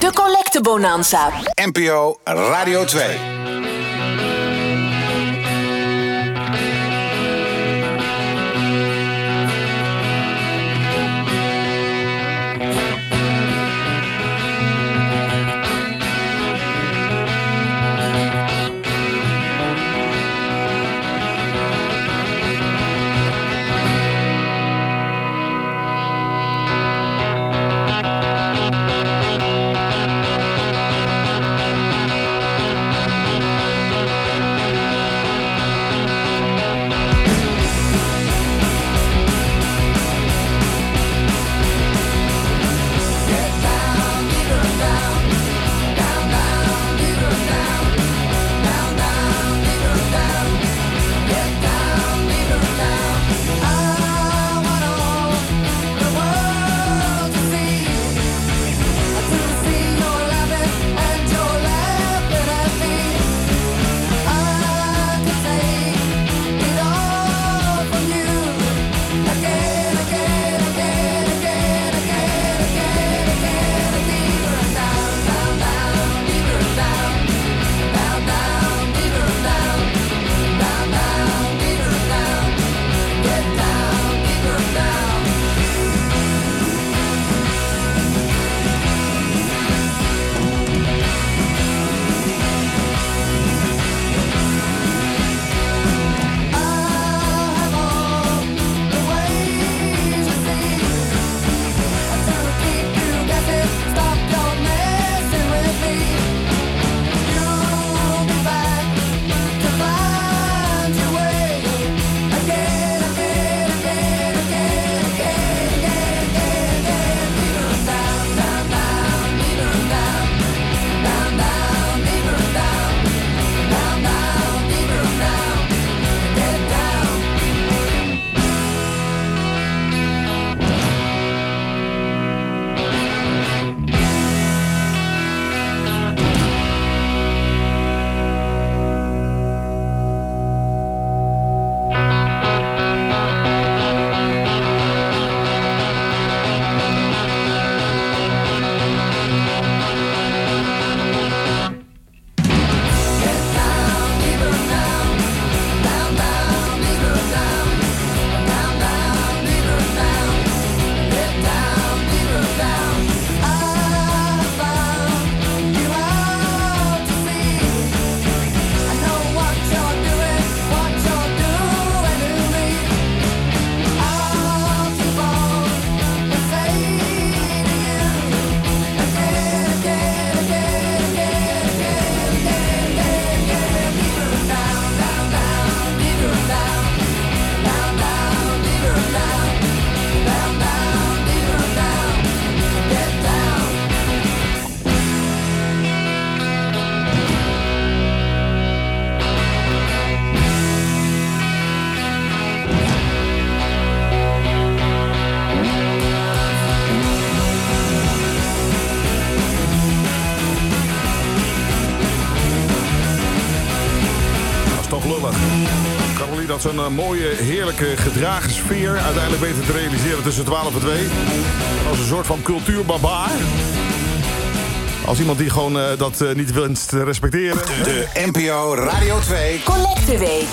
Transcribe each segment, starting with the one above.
De Collecte Bonanza. NPO Radio 2. Een eh, mooie, heerlijke, gedragen sfeer uiteindelijk weten te realiseren tussen 12 en 2. Als een soort van cultuurbabaar. Als iemand die gewoon uh, dat uh, niet wenst te respecteren. De, de NPO Radio 2. Collecteweek.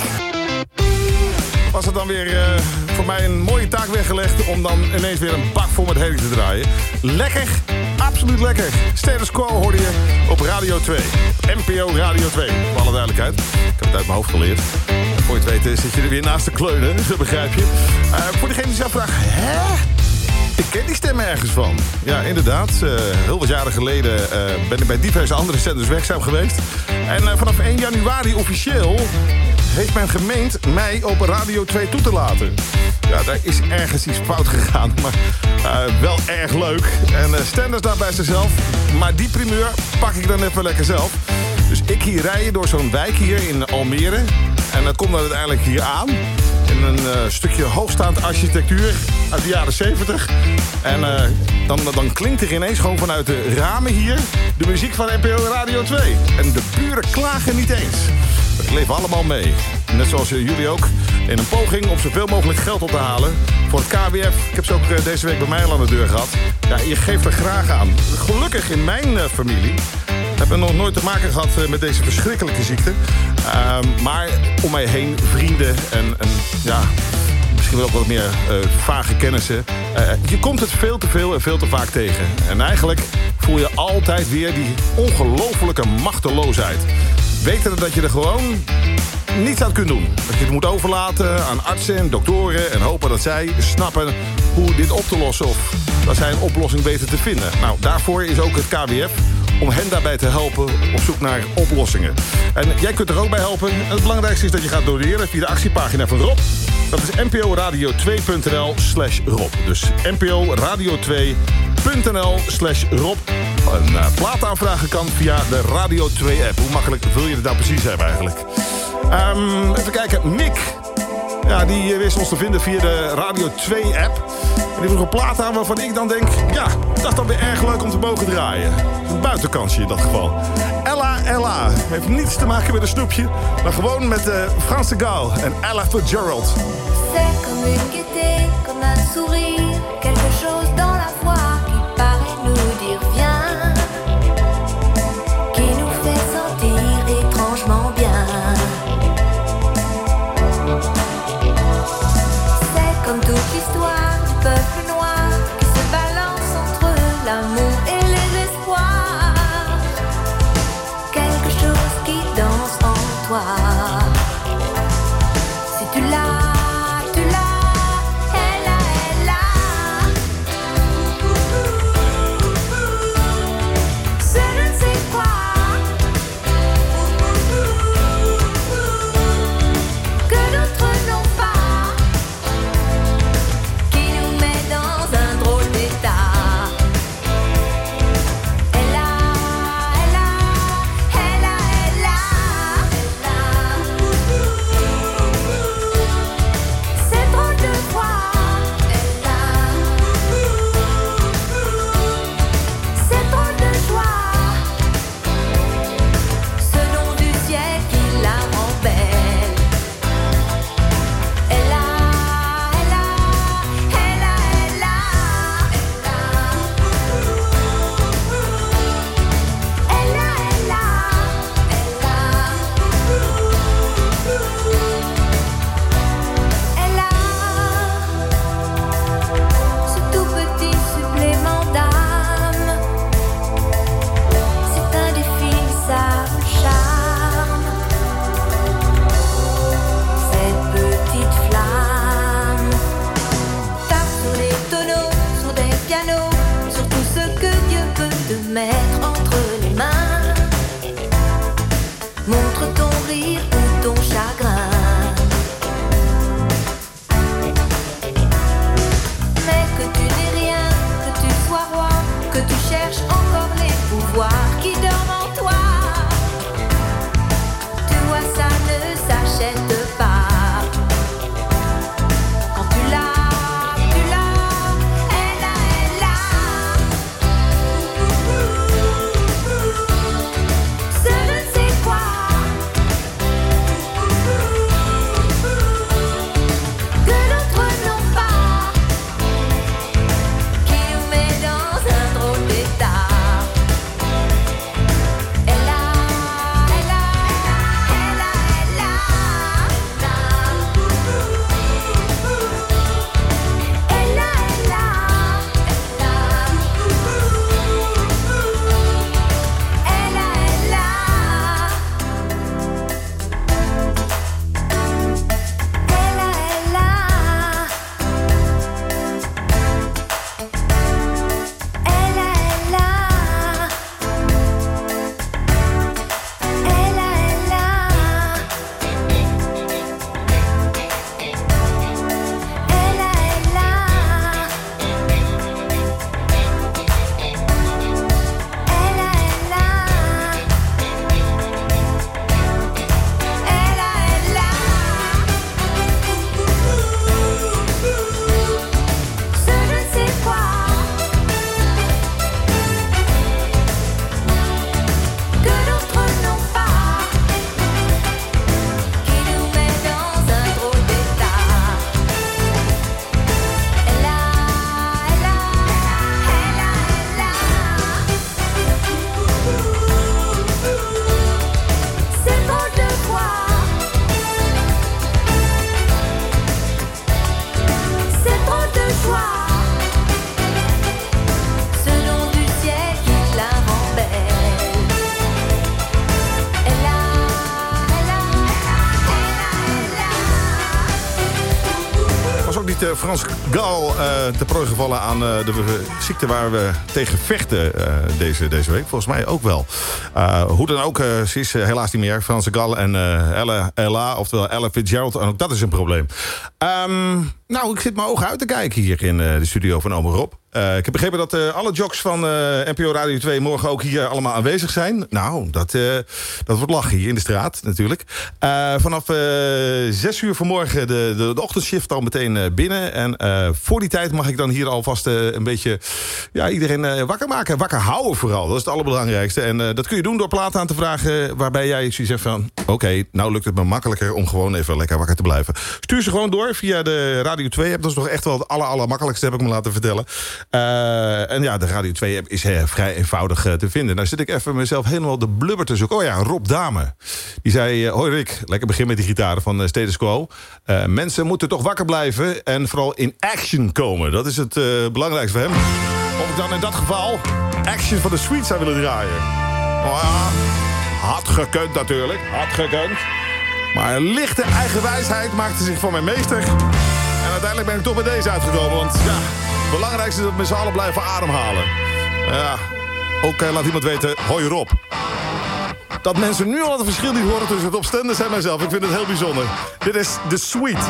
Was het dan weer uh, voor mij een mooie taak weggelegd... om dan ineens weer een bak vol met herrie te draaien. Lekker, absoluut lekker. Status Quo hoorde je op Radio 2. NPO Radio 2, voor alle duidelijkheid. Ik heb het uit mijn hoofd geleerd. Voor je het weet zit je er weer naast de kleunen, dat begrijp je. Uh, voor degene die zich afvraagt, hè? Ik ken die stem ergens van. Ja, inderdaad. Uh, heel wat jaren geleden ben ik bij diverse andere zenders werkzaam geweest. En vanaf 1 januari officieel heeft men gemeend mij op Radio 2 toe te laten. Ja, daar is ergens iets fout gegaan, maar wel erg leuk. En Stenders daar bij zichzelf. Maar die primeur pak ik dan even lekker zelf. Dus ik hier rijden door zo'n wijk hier in Almere. En dan komt dan uiteindelijk hier aan. In een uh, stukje hoogstaand architectuur uit de jaren 70. En uh, dan, dan klinkt er ineens gewoon vanuit de ramen hier... de muziek van NPO Radio 2. En de buren klagen niet eens. We leven allemaal mee. Net zoals jullie ook. In een poging om zoveel mogelijk geld op te halen voor het KWF. Ik heb ze ook eh, deze week bij mij al aan de deur gehad. Ja, je geeft er graag aan. Gelukkig in mijn familie hebben nog nooit te maken gehad uh, met deze verschrikkelijke ziekte. Uh, maar om mij heen vrienden en, ja, misschien wel wat meer uh, vage kennissen. Uh, je komt het veel te veel en veel te vaak tegen. En eigenlijk voel je altijd weer die ongelofelijke machteloosheid. Weten dat je er gewoon niets aan kunt doen. Dat je het moet overlaten aan artsen en doktoren... en hopen dat zij snappen hoe dit op te lossen... of dat zij een oplossing weten te vinden. Nou, daarvoor is ook het KWF om hen daarbij te helpen op zoek naar oplossingen. En jij kunt er ook bij helpen. En het belangrijkste is dat je gaat doneren via de actiepagina van Rob. Dat is nporadio2.nl slash Rob. Dus nporadio2.nl slash Rob. Een uh, plaat aanvragen kan via de Radio 2-app. Hoe makkelijk wil je het nou precies hebben eigenlijk? Um, even kijken, Mick. Ja, die wist ons te vinden via de Radio 2-app. En die vroeg een plaat aan waarvan ik dan denk... ja, dat is dan weer erg leuk om te mogen draaien. Een buitenkansje in dat geval. Ella Ella. Heeft niets te maken met een snoepje... maar gewoon met uh, Frans de Gaal en Ella Fitzgerald. Frans Gal eh, te prooi gevallen aan eh, de ziekte waar we tegen vechten eh, deze, deze week? Volgens mij ook wel. Hoe dan ook, ze is helaas niet meer. Franse Gal en Ella, oftewel Ella Fitzgerald. En ook dat is een probleem. Ehm, nou, ik zit mijn ogen uit te kijken hier in de studio van Omer Rob. Eh, ik heb begrepen dat eh, alle jocks van eh, NPO Radio 2 morgen ook hier allemaal aanwezig zijn. Nou, dat, dat wordt lachen hier in de straat natuurlijk. Vanaf eh 6 uur vanmorgen de, de, ochtendshift al meteen binnen. En voor die tijd mag ik dan hier alvast een beetje ja, iedereen wakker maken. Wakker houden vooral, dat is het allerbelangrijkste. En dat kun je doen door platen aan te vragen waarbij jij zegt van... oké, nou lukt het me makkelijker om gewoon even lekker wakker te blijven. Stuur ze gewoon door via de Radio 2-app. Dat is toch echt wel het aller, allermakkelijkste, heb ik me laten vertellen. Eh, en ja, de Radio 2-app is eh, vrij eenvoudig eh, te vinden. Nou zit ik even mezelf helemaal de blubber te zoeken. Oh ja, Rob Dame. Die zei, hoi Rick, lekker begin met die gitaren van Status Quo. Mensen moeten toch wakker blijven en vooral in action komen. Dat is het belangrijkste voor hem. Of ik dan in dat geval action van de Sweet zou willen draaien. Oh ja, had gekund natuurlijk, had gekund. Maar lichte eigen wijsheid maakte zich van mijn meester. Uiteindelijk ben ik toch bij deze uitgekomen. Want ja, het belangrijkste is dat we met z'n allen blijven ademhalen. Ja, ook laat iemand weten, hoi Rob. Dat mensen nu al het verschil niet horen tussen het opstenden en mijzelf. Ik vind het heel bijzonder. Dit is The Sweet.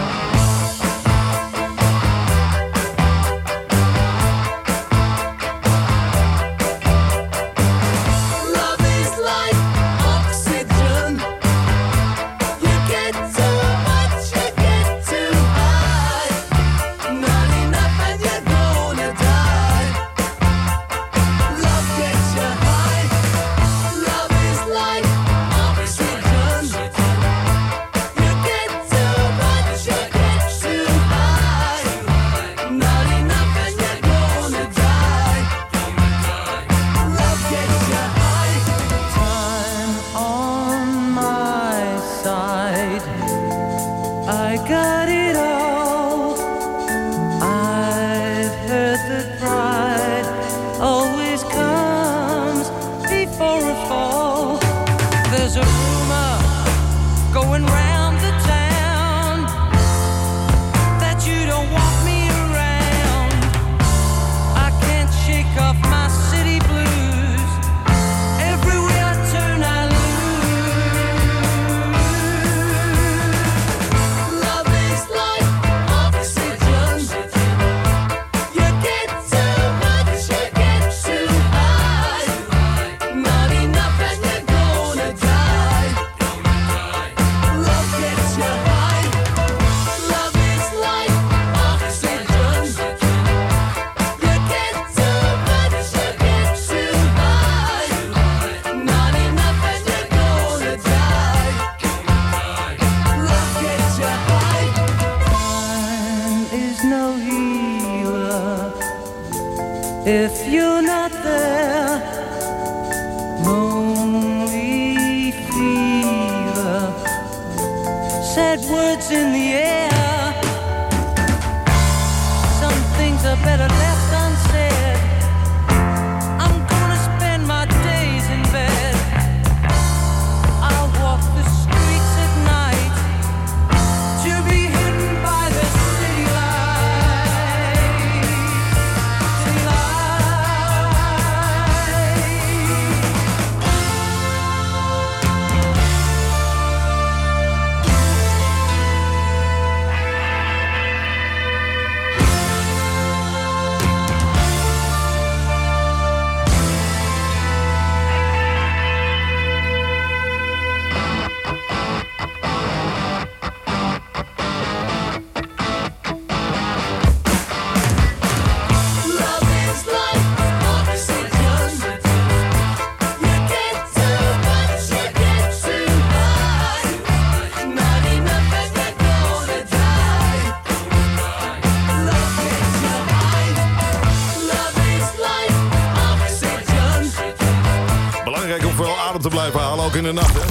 In de nacht. Hè?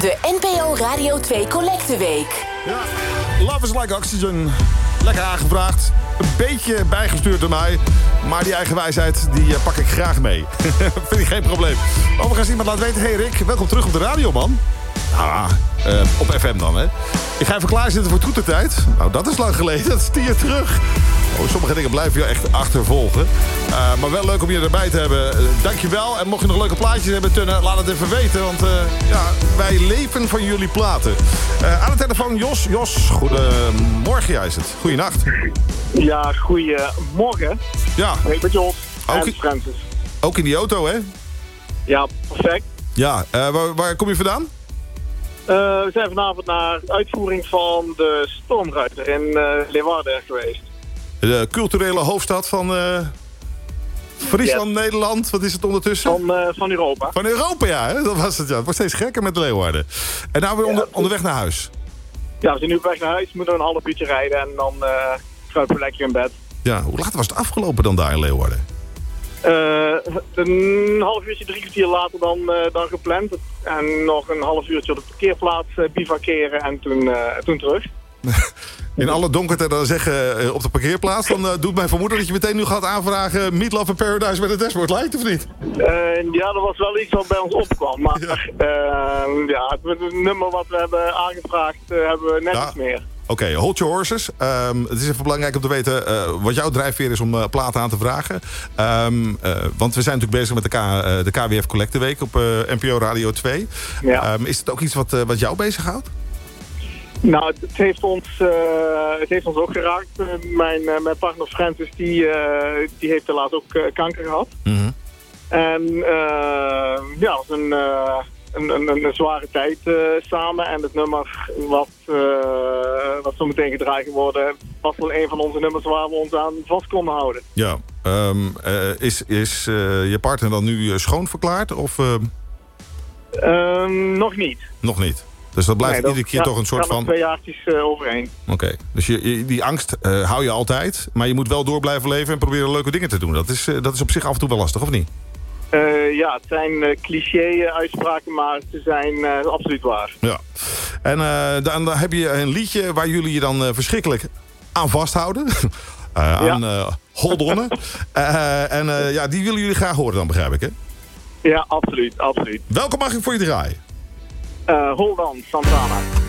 De NPO Radio 2 Collecteweek. Ja, Love is like oxygen. Lekker aangevraagd. Een beetje bijgestuurd door mij. Maar die eigen wijsheid, die eh, pak ik graag mee. Vind ik geen probleem. Overigens, iemand laat weten... Hey Rick, welkom terug op de radio, man. Ah, eh, op FM dan, hè. Ik ga even klaarzitten voor toetertijd. Nou, dat is lang geleden. Dat is tien jaar terug. Oh, sommige dingen blijven je echt achtervolgen. Eh, maar wel leuk om je erbij te hebben. Uh, dankjewel. En mocht je nog leuke plaatjes hebben, Tunne, laat het even weten. Want eh, ja, wij leven van jullie platen. Eh, aan de telefoon Jos. Jos, goedemorgen ja, is het. Goeienacht. Ja, goedemorgen. Ja, Ik ben Jos Ook- en Francis. ook in die auto, hè? Ja, perfect. Ja, eh, waar, waar kom je vandaan? Eh, we zijn vanavond naar uitvoering van de Stormruiter in eh Leeuwarden geweest. De culturele hoofdstad van eh, Friesland, Nederland. Wat is het ondertussen? Van, eh, van Europa. Van Europa, ja. Hè? Dat was het, ja. Het wordt steeds gekker met de Leeuwarden. En nou weer onder, onderweg naar huis. Ja, we zijn nu op weg naar huis. We moeten nog een half uurtje rijden en dan eh kruipen we lekker in bed. Ja, hoe laat was het afgelopen dan daar in Leeuwarden? Eh, een half uurtje, drie kwartier later dan, dan gepland. En nog een half uurtje op de parkeerplaats bivakeren en toen, toen terug. In alle donkerte dan zeggen eh, op de parkeerplaats... dan eh, doet mij vermoeden dat je meteen nu gaat aanvragen... Meatloaf in Paradise met het dashboard lijkt, of niet? Eh, ja, dat was wel iets wat bij ons opkwam. Maar Ja. ja, het, nummer wat we hebben aangevraagd hebben we net Ja. iets meer. Oké, hold your horses. Ehm, het is even belangrijk om te weten wat jouw drijfveer is om eh, platen aan te vragen. Ehm, eh, want we zijn natuurlijk bezig met de, K, de KWF Collecte Week op NPO Radio 2. Ja. Ehm, is het ook iets wat, wat jou bezighoudt? Nou, het, heeft ons, eh, het heeft ons ook geraakt. Eh, mijn, eh, mijn partner Francis, die, die heeft helaas ook kanker gehad. Mhm. En ja, het was een, een, een, een, zware tijd samen. En het nummer wat, wat zo meteen gedraaid worden... was wel een van onze nummers waar we ons aan vast konden houden. Ja. Ehm, eh, is is je partner dan nu schoon verklaard of Ehm, nog niet. nog niet? Dus dat blijft Nee, dat iedere keer toch een soort van... twee jaartjes eh, overheen. Oké, dus je, je- die angst eh, hou je altijd, maar je moet wel door blijven leven en proberen leuke dingen te doen. Dat is, eh, dat is op zich af en toe wel lastig, of niet? Ja, het zijn cliché-uitspraken, maar ze zijn absoluut waar. Ja. En dan, dan heb je een liedje waar jullie je dan verschrikkelijk aan vasthouden. Aan holdonnen. Eh, en ja, die willen jullie graag horen dan, begrijp ik, hè? Ja, absoluut, absoluut. Welke mag ik voor je draaien? Eh hold on, Santana.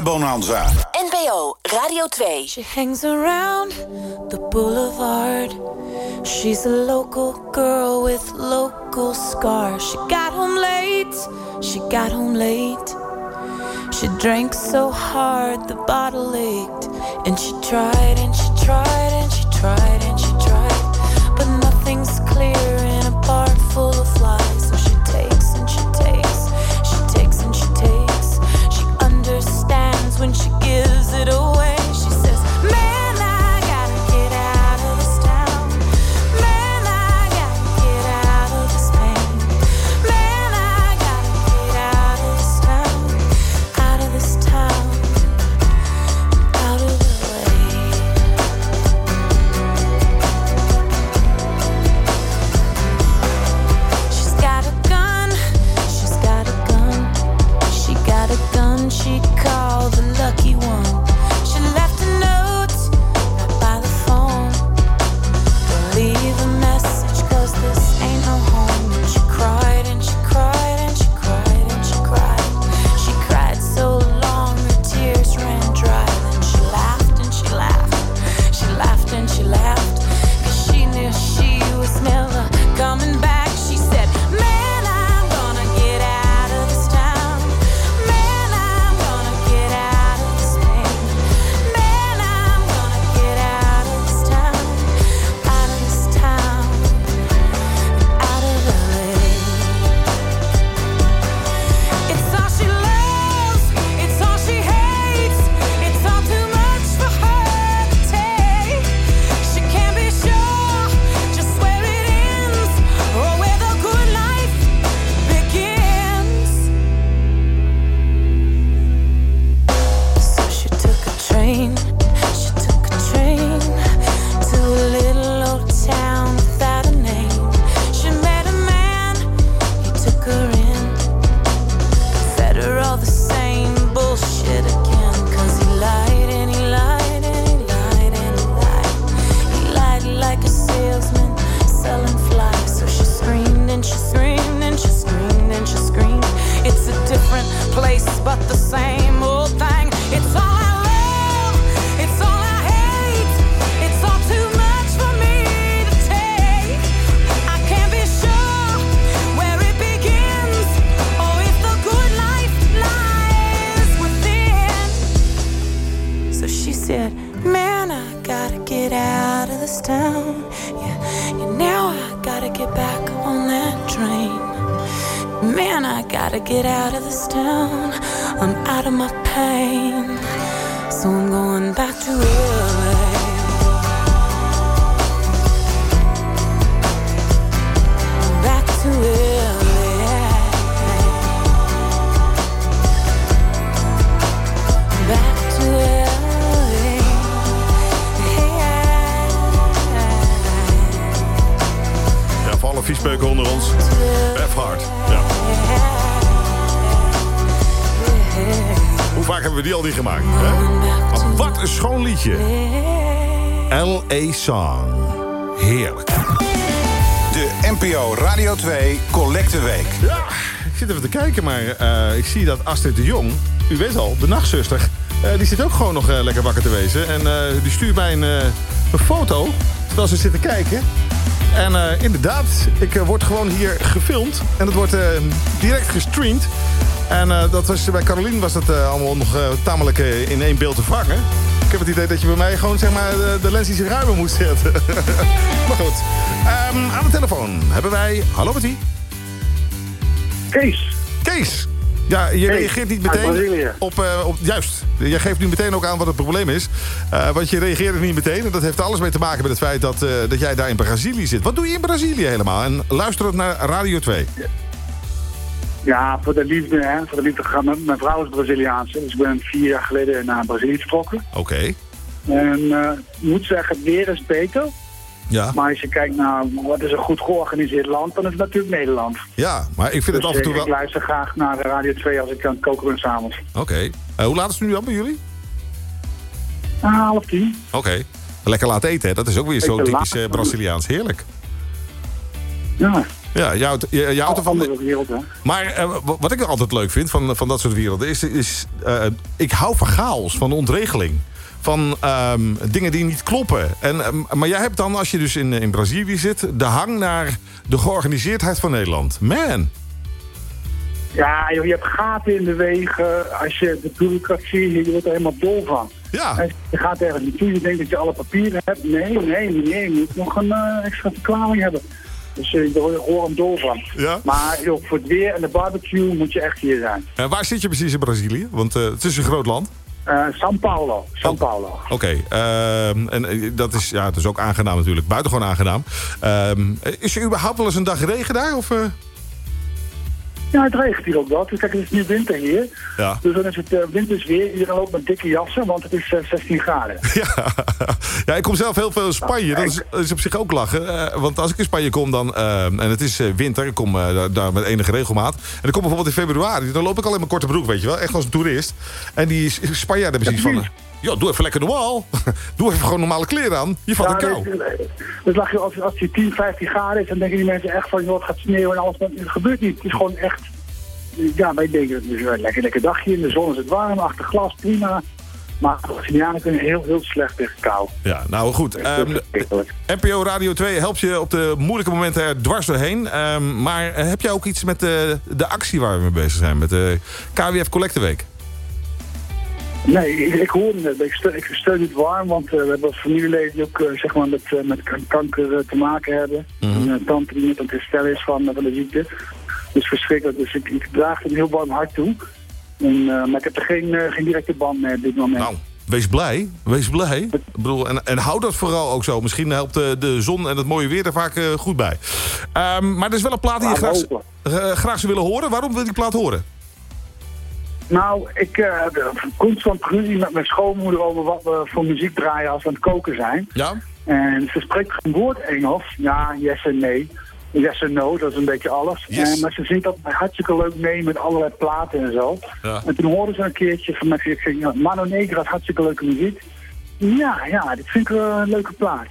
Bonanza. NPO Radio 2. She hangs around the boulevard. She's a local girl with local scars. She got home late, she got home late. She drank so hard the bottle ached. And she tried and she tried and she tried and she tried. But nothing's clear in a bar full of flies. to the Song. Heerlijk. De NPO Radio 2 Collecte Week. Ja, ik zit even te kijken, maar eh, ik zie dat Astrid de Jong... U weet al, de nachtzuster... eh, die zit ook gewoon nog eh, lekker wakker te wezen. En die stuurt mij een, een foto terwijl ze zit te kijken. En inderdaad, ik word gewoon hier gefilmd. En het wordt direct gestreamd. En dat was, bij Carolien was dat allemaal nog tamelijk in één beeld te vangen. Ik heb het idee dat je bij mij gewoon zeg maar, de, de lens iets ruimer moet zetten. maar goed. Ehm, aan de telefoon hebben wij... Hallo Betty. Kees. Kees. Ja, je reageert niet meteen op, eh, op... Juist. Je geeft nu meteen ook aan wat het probleem is. Eh, want je reageert niet meteen. En dat heeft alles mee te maken met het feit dat, eh, dat jij daar in Brazilië zit. Wat doe je in Brazilië helemaal? En luister het naar Radio 2. Ja, voor de liefde, hè. Voor de liefde gegaan. Mijn- Mijn vrouw is Braziliaanse, dus ik ben vier jaar geleden naar Brazilië vertrokken. Oké. En eh, ik moet zeggen, het weer is beter. Ja. Maar als je kijkt naar wat is een goed georganiseerd land, dan is het natuurlijk Nederland. ja, maar ik vind het Dus, af en toe eh, wel... Ik luister graag naar Radio 2 als ik aan het koken ben s'avonds. Oké. Eh, hoe laat is het nu dan bij jullie? Ah, half tien. Oké. Lekker laat eten, hè? Dat is ook weer zo typisch eh, Braziliaans. Heerlijk. Ja. Ja, houdt, je, je houdt ervan. Andere wereld, hè. Maar eh, wa- wat ik altijd leuk vind van, van dat soort werelden... is, is eh, ik hou van chaos, van ontregeling. Van ehm, dingen die niet kloppen. En, ehm, maar jij hebt dan, als je dus in, in Brazilië zit... de hang naar de georganiseerdheid van Nederland. Man. Ja, joh, je hebt gaten in de wegen. Als je de bureaucratie, je wordt er helemaal dol van. Ja. En je gaat ergens naartoe, je denkt dat je alle papieren hebt. Nee, nee, nee, je moet nog een eh, extra verklaring hebben. Dus eh, daar word je gewoon dol van. Ja. Maar joh, voor het weer en de barbecue moet je echt hier zijn. En waar zit je precies in Brazilië? Want eh, het is een groot land. Eh São Paulo, São Oh. Paulo. Oké, ehm, en dat is, ja, het is ook aangenaam natuurlijk. Buitengewoon aangenaam. Ehm, is er überhaupt wel eens een dag regen daar? Of? Ja, het regent hier ook wel. Kijk, het is nu winter hier. Ja. Dus dan is het uh, wintersweer. Iedereen loopt met dikke jassen, want het is eh, 16 graden. Ja. ja, ik kom zelf heel veel in Spanje. Dat is, dat is op zich ook lachen. Eh, want als ik in Spanje kom dan... eh, en het is eh, winter, ik kom eh, daar, met enige regelmaat. En dan kom bijvoorbeeld in februari. Dan loop ik al in mijn korte broek, weet je wel. Echt als een toerist. En die Spanjaarden hebben zoiets van... Ja, doe even lekker normaal. doe even gewoon normale kleren aan. Je valt Ja, een kou. dus, eh, dus lag je, als, als die 10, 15 graden is, dan denken die mensen echt van, joh, het gaat sneeuwen en alles. Maar het gebeurt niet. Het is gewoon echt... Ja, wij denken, het is een lekker, lekker dagje in de zon is het warm, achter glas, prima. Maar de Brazilianen kunnen heel, heel slecht tegen kou. Ja, nou goed. Ehm, NPO Radio 2 helpt je op de moeilijke momenten er dwars doorheen. Ehm, maar eh, heb jij ook iets met de, de actie waar we mee bezig zijn? Met de KWF Collecteweek? Nee, ik, ik hoorde het. Ik steun, ik steun het warm, want eh, we hebben familieleden die ook eh, zeg maar met, eh, met kanker te maken hebben. Een eh, tante die net aan het herstellen is van, van de ziekte. Dus verschrikkelijk. Dus ik, ik draag het een heel warm hart toe. En, maar ik heb er geen, geen directe band mee op dit moment. Nou, wees blij. Wees blij. Ik bedoel, en, en hou dat vooral ook zo. Misschien helpt de, de zon en het mooie weer er vaak goed bij. Ehm, maar er is wel een plaat die je graag, graag zou willen horen. Waarom wil je die plaat horen? Nou, ik uh, constant ruzie met mijn schoonmoeder over wat we voor muziek draaien als we aan het koken zijn. Ja? En ze spreekt geen woord Engels. Ja, yes en nee. Yes en no, dat is een beetje alles. Yes. En, maar ze zingt dat hartstikke leuk mee met allerlei platen en zo. Ja. En toen hoorden ze een keertje van mij, ik ja, Mano Negra is hartstikke leuke muziek. Ja, ja, dit vind ik een leuke plaat.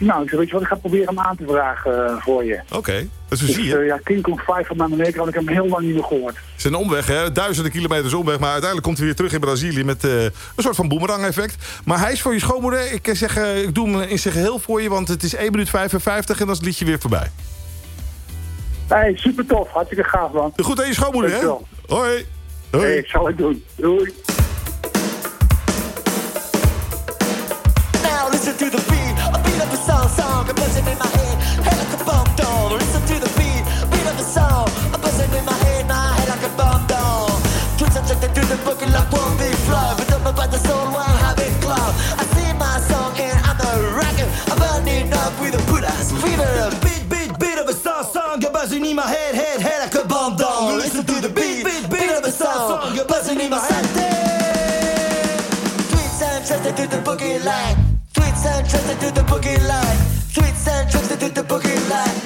Dus nou, ik weet je wat, ik ga proberen hem aan te vragen eh, voor je. Oké, dat is Dus, zie je. eh, ja, King Kong 5 van Mano Negra, want ik heb hem heel lang niet meer gehoord. Het is een omweg, hè? duizenden kilometers omweg. Maar uiteindelijk komt hij weer terug in Brazilië met eh, een soort van boemerang-effect. Maar hij is voor je schoonmoeder. Ik, eh, zeg, eh, ik doe hem in zijn geheel voor je, want het is 1 minuut 55 en dan is het liedje weer voorbij. Hey, super tof, hartstikke gaaf man. Goed aan je schoonmoeder, hè? Hoi. Hoi. Hey, zal ik doen. Doei. Tweets and trusted to the boogie line. Tweets and I'm a racket. I'm burning up with a Buddha's fever. Bit, bit, bit of a song, song, you're buzzing in my head, head, head like a bum doll. Listen to the beat, bit of a song, you're buzzing in my head. Twitch, I'm trusted to the boogie line. Tweets and trusted to the boogie line.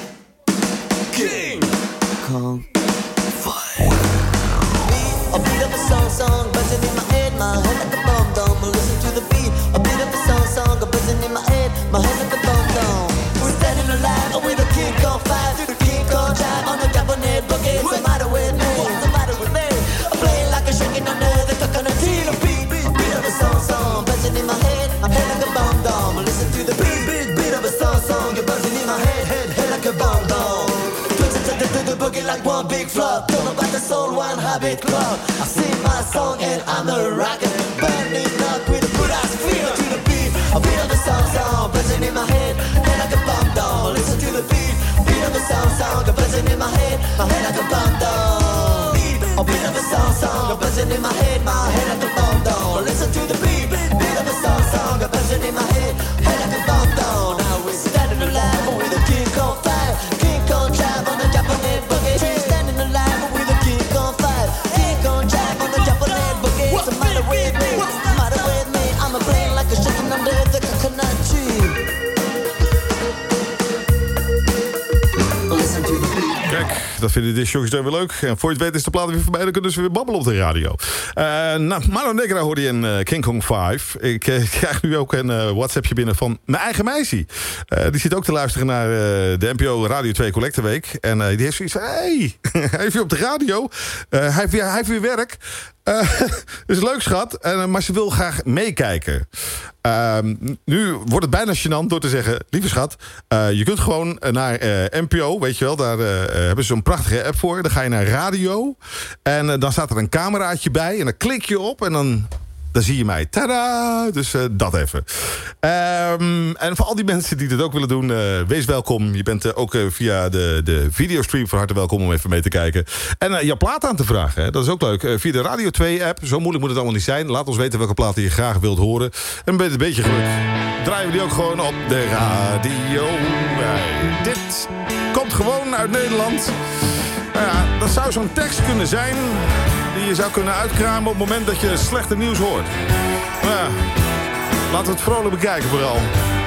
King Kong Fire. A beat of a song, song, buzzing in my head, my head like a bomb dome. Listen to the beat. A beat of a song, song, buzzing in my head, my head like a big flop. Don't about the soul, one habit club. I sing my song and I'm a rocker, burning up with a good ass feel to the beat. A beat of a song, song, buzzing in my head, head like a bomb dome. Listen to the beat, beat of a song, song, buzzing in my head, my head like a bomb dome. Beat, beat of a song, song, buzzing in my head, my head like a bomb vinden de showjes dan weer leuk. En voor je het weet is de plaat weer voorbij. Dan kunnen ze weer babbelen op de radio. Eh nou, Mano Negra hoorde je in eh, King Kong 5. Ik eh, krijg nu ook een WhatsAppje binnen van mijn eigen meisje. Die zit ook te luisteren naar de NPO Radio 2 Collecteweek. En die heeft zoiets van... Hey, hij heeft weer op de radio. Hij, heeft hij heeft weer werk. Dus leuk schat. Eh, maar ze wil graag meekijken. Ehm, nu wordt het bijna gênant door te zeggen... lieve schat, eh, je kunt gewoon naar NPO, weet je wel... daar hebben ze zo'n prachtige app voor. Dan ga je naar radio en dan staat er een cameraatje bij... en dan klik je op en dan... Dan zie je mij. Tada! Dus eh, dat even. Ehm, en voor al die mensen die dit ook willen doen, eh, wees welkom. Je bent eh, ook via de, de videostream van harte welkom om even mee te kijken. En jouw plaat aan te vragen. Hè? Dat is ook leuk. Via de Radio 2-app. Zo moeilijk moet het allemaal niet zijn. Laat ons weten welke platen je graag wilt horen. En met een beetje geluk draaien we die ook gewoon op de radio. Dit komt gewoon uit Nederland. Nou ja, dat zou zo'n tekst kunnen zijn die je zou kunnen uitkramen op het moment dat je slechte nieuws hoort. Ja, laten we het vrolijk bekijken vooral.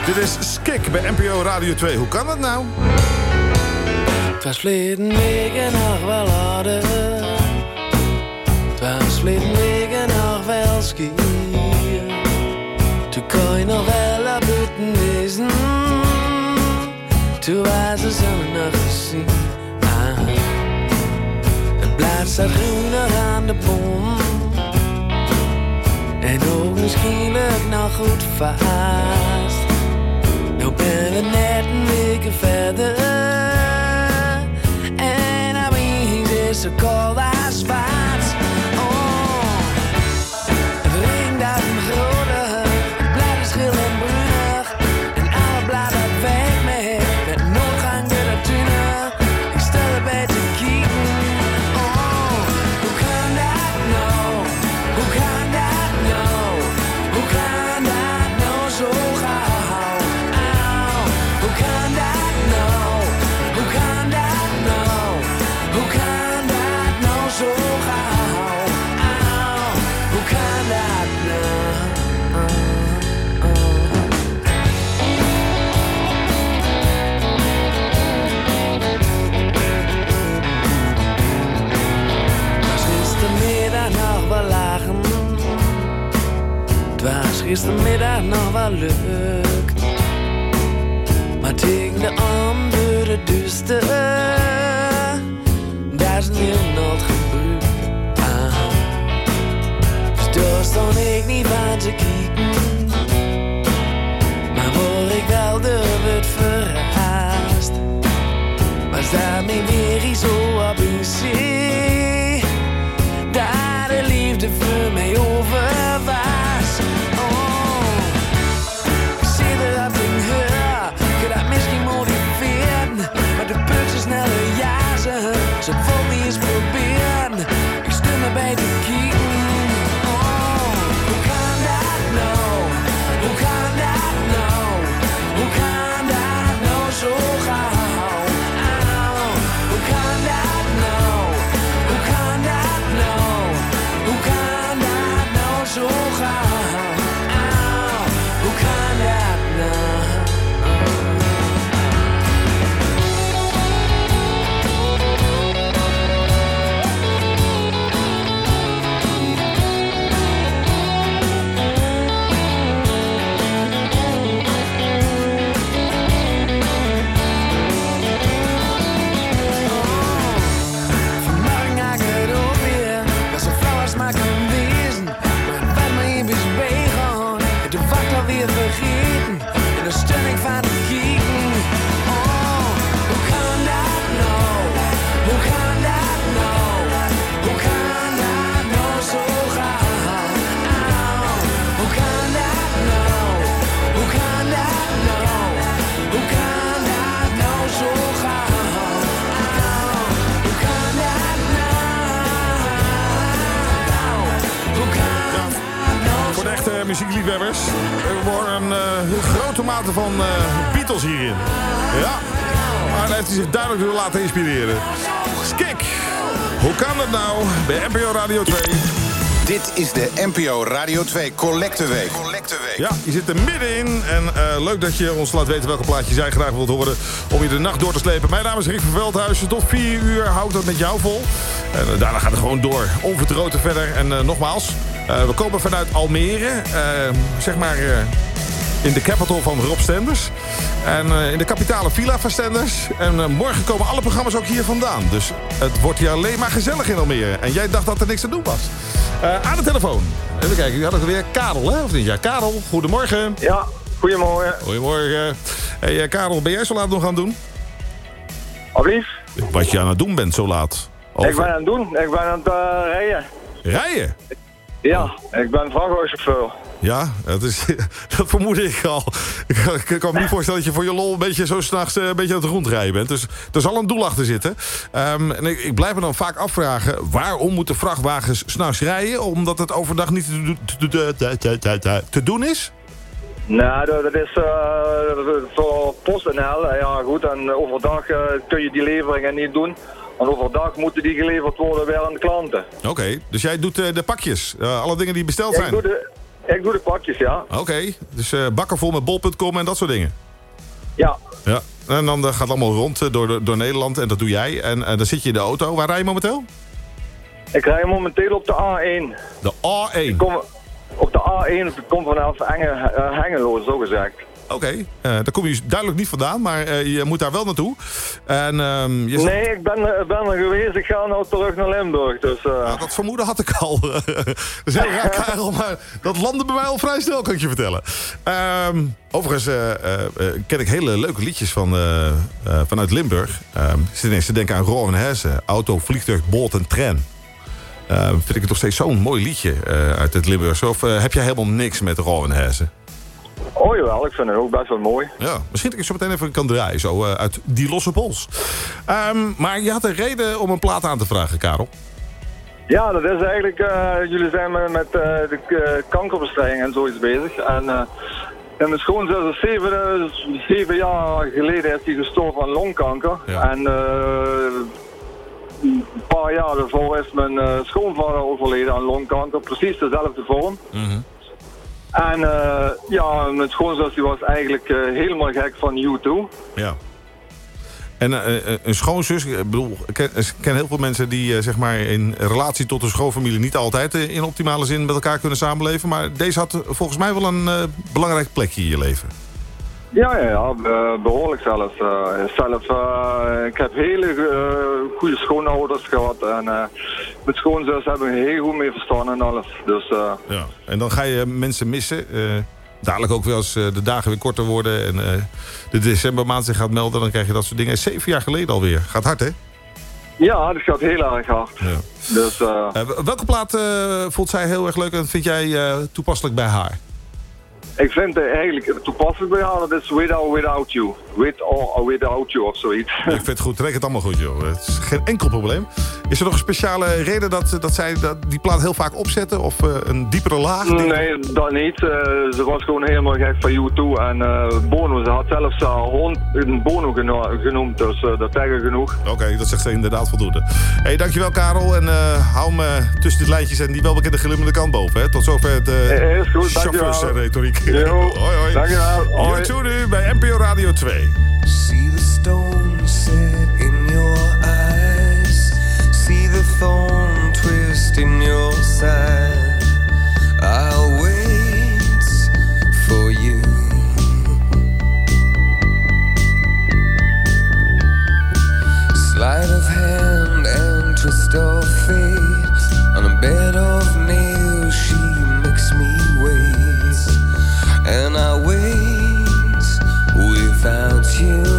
Dit is Skik bij NPO Radio 2. Hoe kan dat nou? Het was verleden week nog wel harder. Het was verleden week nog wel skiën. Toen kon je nog wel op buiten wezen. Toen was zon nog gezien. Het nog aan de boom. En ook misschien ook nog goed vast. Nu ben we net een week verder. En I mean, is zo koud als wat. Gistermiddag nog wel leuk. Maar tegen de andere duister, daar is heel nood gebruik aan. Dus daar stond ik niet van te kijken. Maar word ik wel door het verrast. Was daarmee weer Muziekliefhebbers. Er worden eh, grote mate van eh, Beatles hierin. Ja. Maar daar heeft hij zich duidelijk door laten inspireren. Skik. Hoe kan dat nou? Bij NPO Radio 2. Dit is de NPO Radio 2 Collecteweek. Ja, je zit er middenin. En eh, leuk dat je ons laat weten welke plaatje jij graag wilt horen... om je de nacht door te slepen. Mijn naam is Rick van Veldhuizen. Tot 4 uur houdt dat met jou vol. En daarna gaat het gewoon door. Onvertroten verder. En nogmaals, eh, we komen vanuit Almere. eh, zeg maar... eh, in de capital van Rob Stenders. En in de kapitale villa van Stenders. En morgen komen alle programma's ook hier vandaan. Dus het wordt hier alleen maar gezellig in Almere. En jij dacht dat er niks te doen was. Aan de telefoon. Even kijken, u had het weer Karel, hè? Of niet? Ja, Karel, goedemorgen. Ja, goedemorgen. Goedemorgen. Hey, Karel, ben jij zo laat nog aan het doen? Alblieft? Wat je aan het doen bent zo laat. Ik ben aan het doen. Ik ben aan het rijden. Rijden? Ja, ik ben vrachtwagenchauffeur. Ja, dat, is, dat vermoed ik al. Ik kan, ik kan me niet voorstellen dat je voor je lol een beetje zo s'nachts een beetje aan het rondrijden bent. Dus er zal een doel achter zitten. Ehm, en ik, ik blijf me dan vaak afvragen... waarom moeten vrachtwagens s'nachts rijden? Omdat het overdag niet te, te, te, te, te- te- te doen is? Nou, dat, is eh, voor PostNL. Eh, Ja, goed. En overdag eh, kun je die leveringen niet doen. En overdag moeten die geleverd worden weer aan de klanten. Oké, dus jij doet eh, de pakjes. eh, alle dingen die besteld Ik zijn. doe de, ik doe de pakjes, ja. Oké, dus eh, bakken vol met bol.com en dat soort dingen. Ja. Ja. En dan gaat het allemaal rond door, door Nederland en dat doe jij. En dan zit je in de auto. Waar rij je momenteel? Ik rij momenteel op de A1. De A1? Ik kom op de A1, ik kom vanaf Enge, eh, Hengelo, zo gezegd. Oké, eh, daar kom je duidelijk niet vandaan, maar eh, je moet daar wel naartoe. En, ehm, je Nee, ik ben, eh, ben er geweest. Ik ga nou terug naar Limburg. Dus, eh, dat vermoeden had ik al. dat is heel raar, Karel, maar dat landde bij mij al vrij snel, kan ik je vertellen. Ehm, overigens ken ik hele leuke liedjes van, vanuit Limburg. Ineens te denken aan Rowan Hesse. Auto, vliegtuig, boot en. Ehm, vind ik het nog steeds zo'n mooi liedje uit het Limburgs. Of heb jij helemaal niks met Rowan Hesse? Oh jawel, ik vind het ook best wel mooi. Ja, misschien dat ik zo meteen even kan draaien, zo eh, uit die losse pols. Ehm, maar je had een reden om een plaat aan te vragen, Karel. Ja, dat is eigenlijk, eh, jullie zijn met, met eh, de kankerbestrijding en zoiets bezig. En, en mijn schoonzus is zeven, zeven jaar geleden is hij gestorven aan longkanker. En een paar jaar daarvoor is mijn schoonvader overleden aan longkanker, precies dezelfde vorm. En eh, ja, mijn schoonzus die was eigenlijk eh, helemaal gek van U2. Ja. En eh, een schoonzus, ik bedoel, ik ken, heel veel mensen die zeg maar in relatie tot een schoonfamilie niet altijd in optimale zin met elkaar kunnen samenleven. Maar deze had volgens mij wel een belangrijk plekje in je leven. Ja, ja, ja be- behoorlijk zelfs. eh, zelf, eh, ik heb hele eh, goede schoonouders gehad en met schoonzus hebben we heel goed mee verstaan en alles. Dus Ja. En dan ga je mensen missen. dadelijk ook weer als de dagen weer korter worden en eh, de decembermaand zich gaat melden, dan krijg je dat soort dingen. Zeven jaar geleden alweer. Gaat hard, hè? ja, dat gaat heel erg hard. Ja. Dus welke plaat vond zij heel erg leuk en vind jij toepasselijk bij haar? Ik vind het eigenlijk toepasselijk bij haar, dat is With or Without You. With or Without You of zoiets. Ik vind het goed, trek het allemaal goed, joh. Het is geen enkel probleem. Is er nog een speciale reden dat, dat zij dat, die plaat heel vaak opzetten? Of eh, een diepere laag? Nee, dat niet. Eh, ze was gewoon helemaal gek van U2 en eh, Bono. Ze had zelfs haar hond een Bono geno- genoemd, dus dat zeggen genoeg. Oké, dat zegt ze inderdaad voldoende. hey, dankjewel Karel. En hou me tussen de lijntjes en die welbekende glimmende kant boven. Hè. Tot zover de is goed, dankjewel. chauffeursretoriek. Jo, hoi, hoi. dankjewel. Hoi. YouTube nu bij NPO Radio 2. See the stone set in your eyes. See the thorn twist in your side. I'll wait for you. Sleight of hand and twist of fate. On a bed of And I wait without you.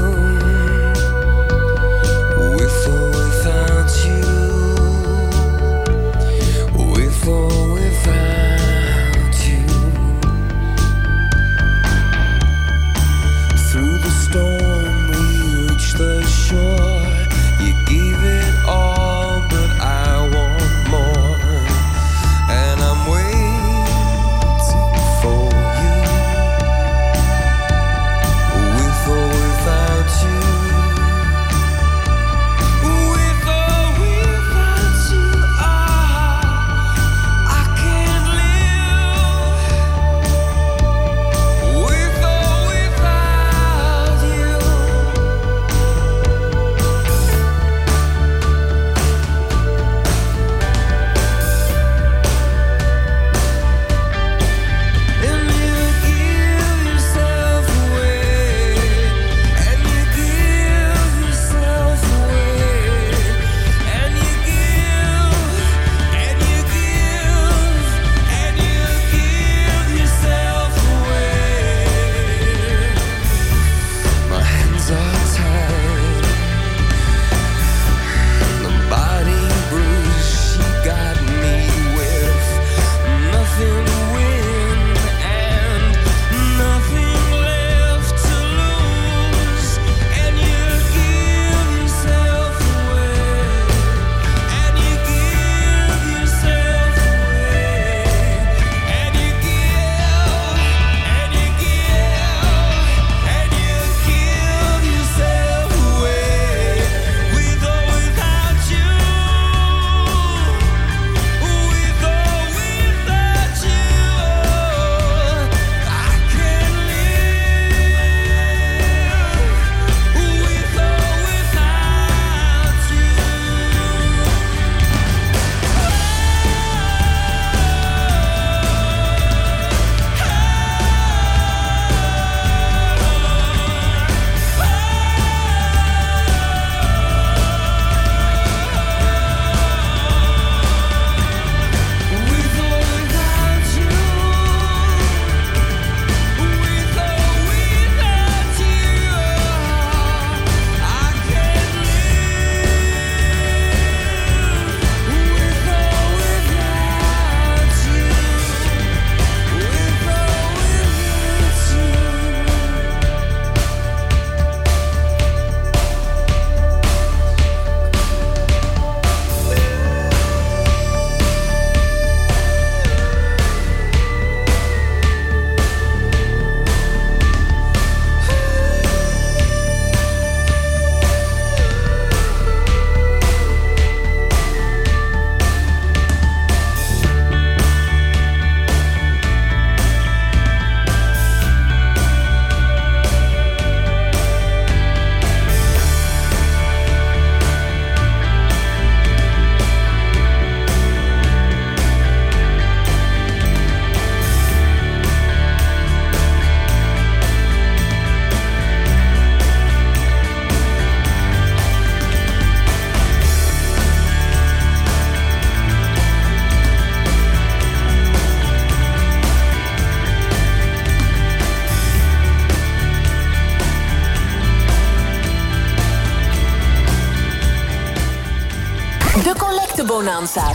Bonanza.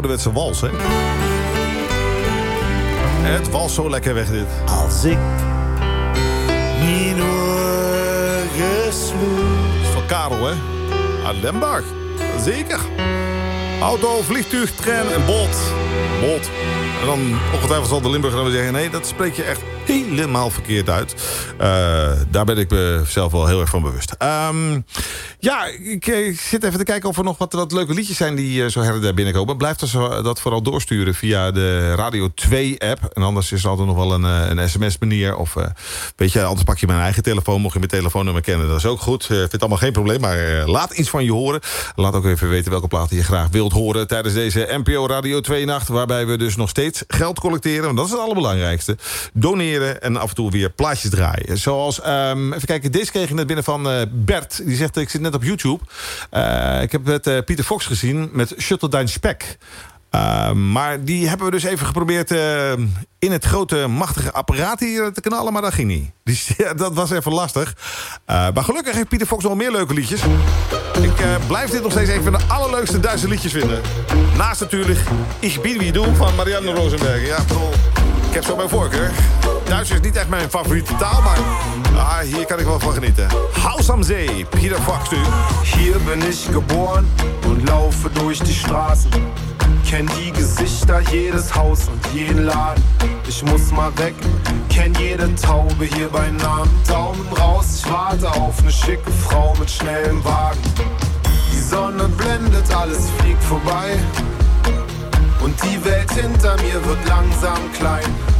Ouderwetse wals, hè? Het wals zo lekker weg, dit. Als ik mijn ogen sloeg. van Karel, hè? Uit Lemberg. Zeker. Auto, vliegtuig, trein en boot. Boot. En dan ongetwijfeld zal de Limburger dan weer zeggen... nee, dat spreek je echt helemaal verkeerd uit. Eh, daar ben ik mezelf wel heel erg van bewust. Ehm, ja, ik, eh, ik zit even te kijken of er nog wat, wat leuke liedjes zijn... die eh, zo her der binnenkomen. Blijf zo- dat vooral doorsturen via de Radio 2-app. En anders is er altijd nog wel een, eh, een sms-manier. Of weet je, anders pak je mijn eigen telefoon. Mocht je mijn telefoonnummer kennen, dat is ook goed. Ik vind het allemaal geen probleem, maar laat iets van je horen. Laat ook even weten welke platen je graag wilt horen... tijdens deze NPO Radio 2-nacht... waarbij we dus nog steeds geld collecteren. Want dat is het allerbelangrijkste. Doneren en af en toe weer plaatjes draaien. Zoals, ehm, even kijken, deze kreeg ik net binnen van Bert. Die zegt, ik zit net op YouTube. Eh, ik heb het eh, Pieter Fox gezien met Shuttledine Spec. Uh, maar die hebben we dus even geprobeerd in het grote machtige apparaat hier te knallen, maar dat ging niet. Dus, dat was even lastig. Maar gelukkig heeft Pieter Fox nog meer leuke liedjes. Ik blijf dit nog steeds een van de allerleukste Duitse liedjes vinden. Naast natuurlijk Ich bin wie du van Marianne Rosenberg. Ja, Ik heb zo mijn voorkeur. Duits is niet echt mijn favoriete taal, maar ah, hier kan ik wel van genieten. Haus am Zee, Peter Fox nu. Hier bin ich geboren und laufe durch die Straßen. Kenn die Gesichter, jedes Haus und jeden Laden. Ich muss mal weg, kenn jede Taube hier bei Namen. Daumen raus, ich warte auf ne schicke Frau mit schnellem Wagen. Die Sonne blendet, alles fliegt vorbei. Und die Welt hinter mir wird langsam klein.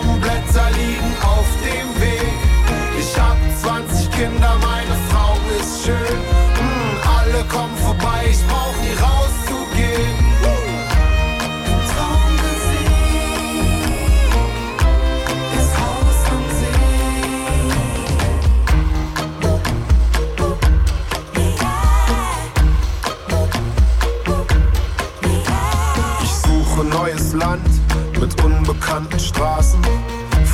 Kinder, meine Frau ist schön. Mm, alle kommen vorbei, ich brauch nie rauszugehen. Traumgesehen, das Haus am Ich suche neues Land mit unbekannten Straßen.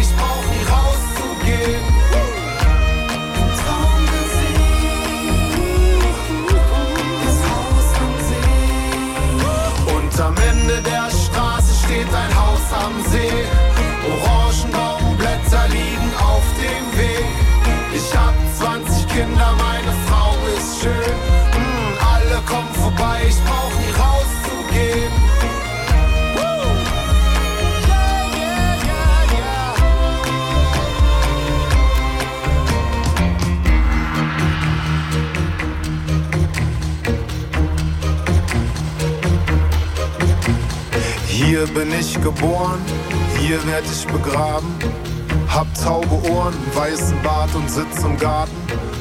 Mm, alle kommen vorbei, Hier bin ich geboren, hier werd ich begraben. Hab taube Ohren, weißen Bart und sitz im Garten.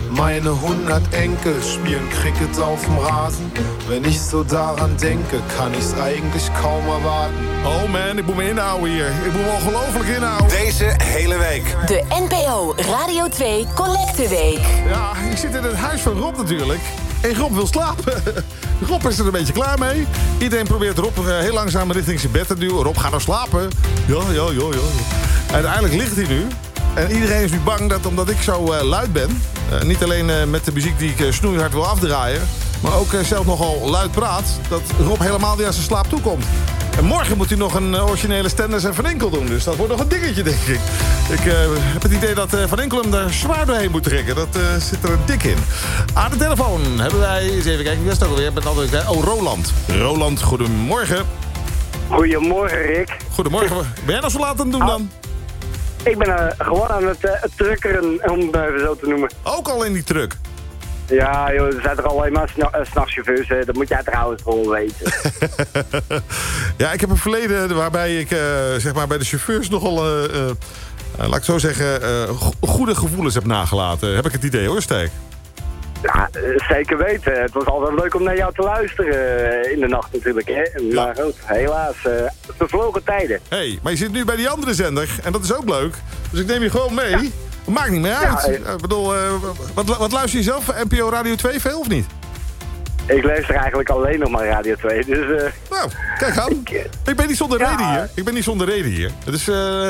Meine hundert Enkel spielen Cricket auf dem Rasen. Wenn ich so daran denke, kann ich's eigentlich kaum erwarten. Oh man, ik moet me inhouden hier. Ik moet me ongelooflijk inhouden. Deze hele week. De NPO Radio 2 Collecteweek. Ja, ik zit in het huis van Rob natuurlijk. En Rob wil slapen. Rob is er een beetje klaar mee. Iedereen probeert Rob eh, heel langzaam richting zijn bed te duwen. Rob, ga nou slapen. Ja, ja, ja, ja. Uiteindelijk ligt hij nu. En iedereen is nu bang dat omdat ik zo eh, luid ben... eh, niet alleen met de muziek die ik snoeihard wil afdraaien... maar ook zelf nogal luid praat... dat Rob helemaal niet aan zijn slaap toekomt. En morgen moet hij nog een eh, originele Stenders en Van Enkel doen. Dus dat wordt nog een dingetje, denk ik. Ik eh, heb het idee dat eh, Van Enkel hem daar zwaar doorheen moet trekken. Dat zit er dik in. Aan de telefoon hebben wij... Eens even kijken, wie is het ook alweer? Met andere, oh, Roland. Roland, goedemorgen. Goedemorgen, Rick. Goedemorgen. Ben jij nog zo laat aan het doen dan? Ik ben gewoon aan het, het truckeren, om het zo te noemen. Ook al in die truck? Ja, joh, er zijn toch alleen maar eh, s'nachtchauffeurs. dat moet jij trouwens gewoon weten. Ja, ik heb een verleden waarbij ik eh, zeg maar bij de chauffeurs nogal... eh, laat ik zo zeggen, go- goede gevoelens heb nagelaten. Heb ik het idee hoor, Sterk. Ja, zeker weten. Het was altijd leuk om naar jou te luisteren in de nacht natuurlijk. Hè? Maar goed, helaas, vervlogen tijden. Hé, hey, maar je zit nu bij die andere zender en dat is ook leuk. Dus ik neem je gewoon mee. Maakt niet meer uit. Ja, ik bedoel, eh, wat, wat luister je zelf? NPO Radio 2 veel of niet? ik luister eigenlijk alleen nog maar Radio 2. Dus, eh, Nou, kijk aan. Ik ben niet zonder Ja. reden hier. Ik ben niet zonder reden hier. Het is, eh,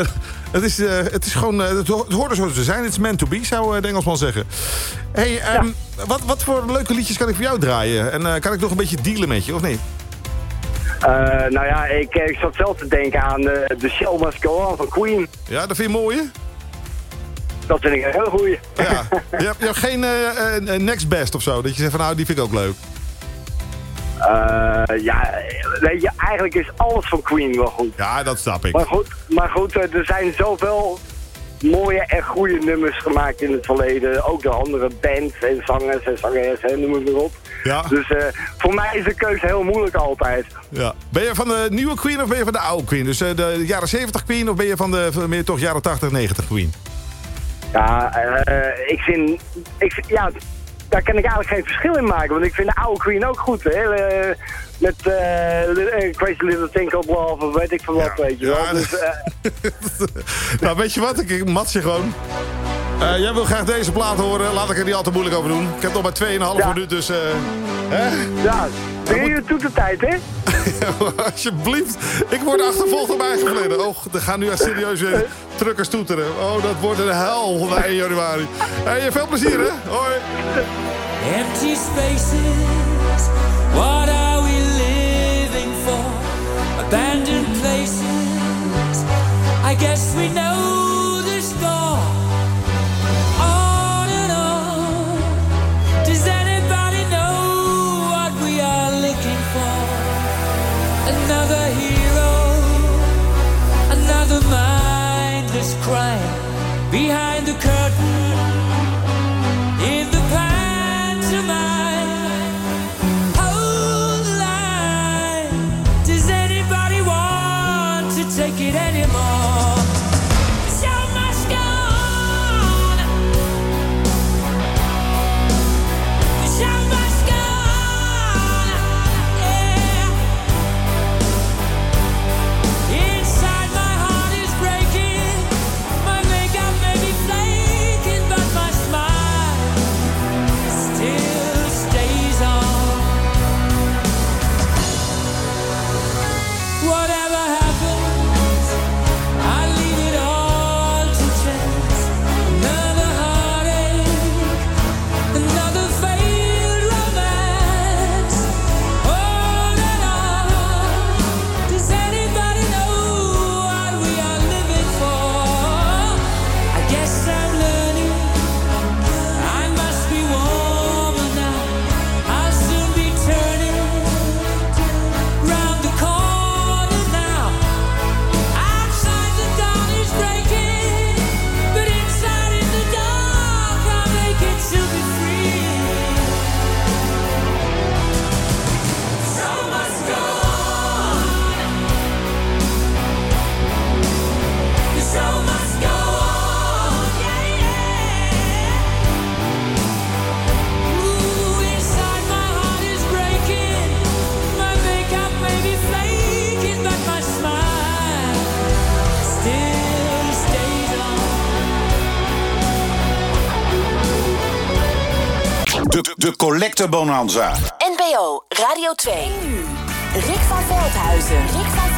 het is, eh, het is gewoon... eh, het, ho- het hoort er zo te zijn. Het is meant to be, zou eh, de Engelsman zeggen. hey, ehm, wat, wat voor leuke liedjes kan ik voor jou draaien? En eh, kan ik nog een beetje dealen met je, of niet? eh, nou ja, ik, ik zat zelf te denken aan de The Show Must Go On van Queen. Ja, dat vind je mooi, hè? Dat vind ik een hele goeie. Ja. je, hebt, je hebt geen eh, eh, next best of zo? Dat je zegt van, nou, die vind ik ook leuk. Eh, ja, weet je, eigenlijk is alles van Queen wel goed. Ja, dat snap ik. Maar goed, maar goed er zijn zoveel mooie en goede nummers gemaakt in het verleden. Ook door andere bands en zangers en zangeressen, noem het maar op. Ja. Dus voor mij is de keuze heel moeilijk altijd. Ja. Ben je van de nieuwe Queen of ben je van de oude Queen? Dus de jaren 70 Queen of ben je van de van meer toch jaren 80, 90 Queen? Ja, eh, ik vind, ik ja, daar kan ik eigenlijk geen verschil in maken. Want ik vind de oude Queen ook goed, hè. Eh, met eh, Li- eh, Crazy Little Thing Called Love of weet ik van wat, weet je wel. Ja, Dus, nou, weet je wat? Ik, ik mat je gewoon. Eh, jij wil graag deze plaat horen. Laat ik er niet al te moeilijk over doen. Ik heb nog maar 2,5 minuut, dus... eh hè? ja, drie uur toetertijd, hè? Alsjeblieft. Ik word achtervolgd mijn eigen verleden. Oh, er gaan nu echt serieus weer truckers toeteren. Oh, dat wordt een hel na 1 januari. Hey, veel plezier, hè? Hoi. Empty spaces, what are we living for? Abandoned places, I guess we know crime behind the curtain. De, de collectebonanza. NPO Radio 2. Rick van Veldhuizen. Rick van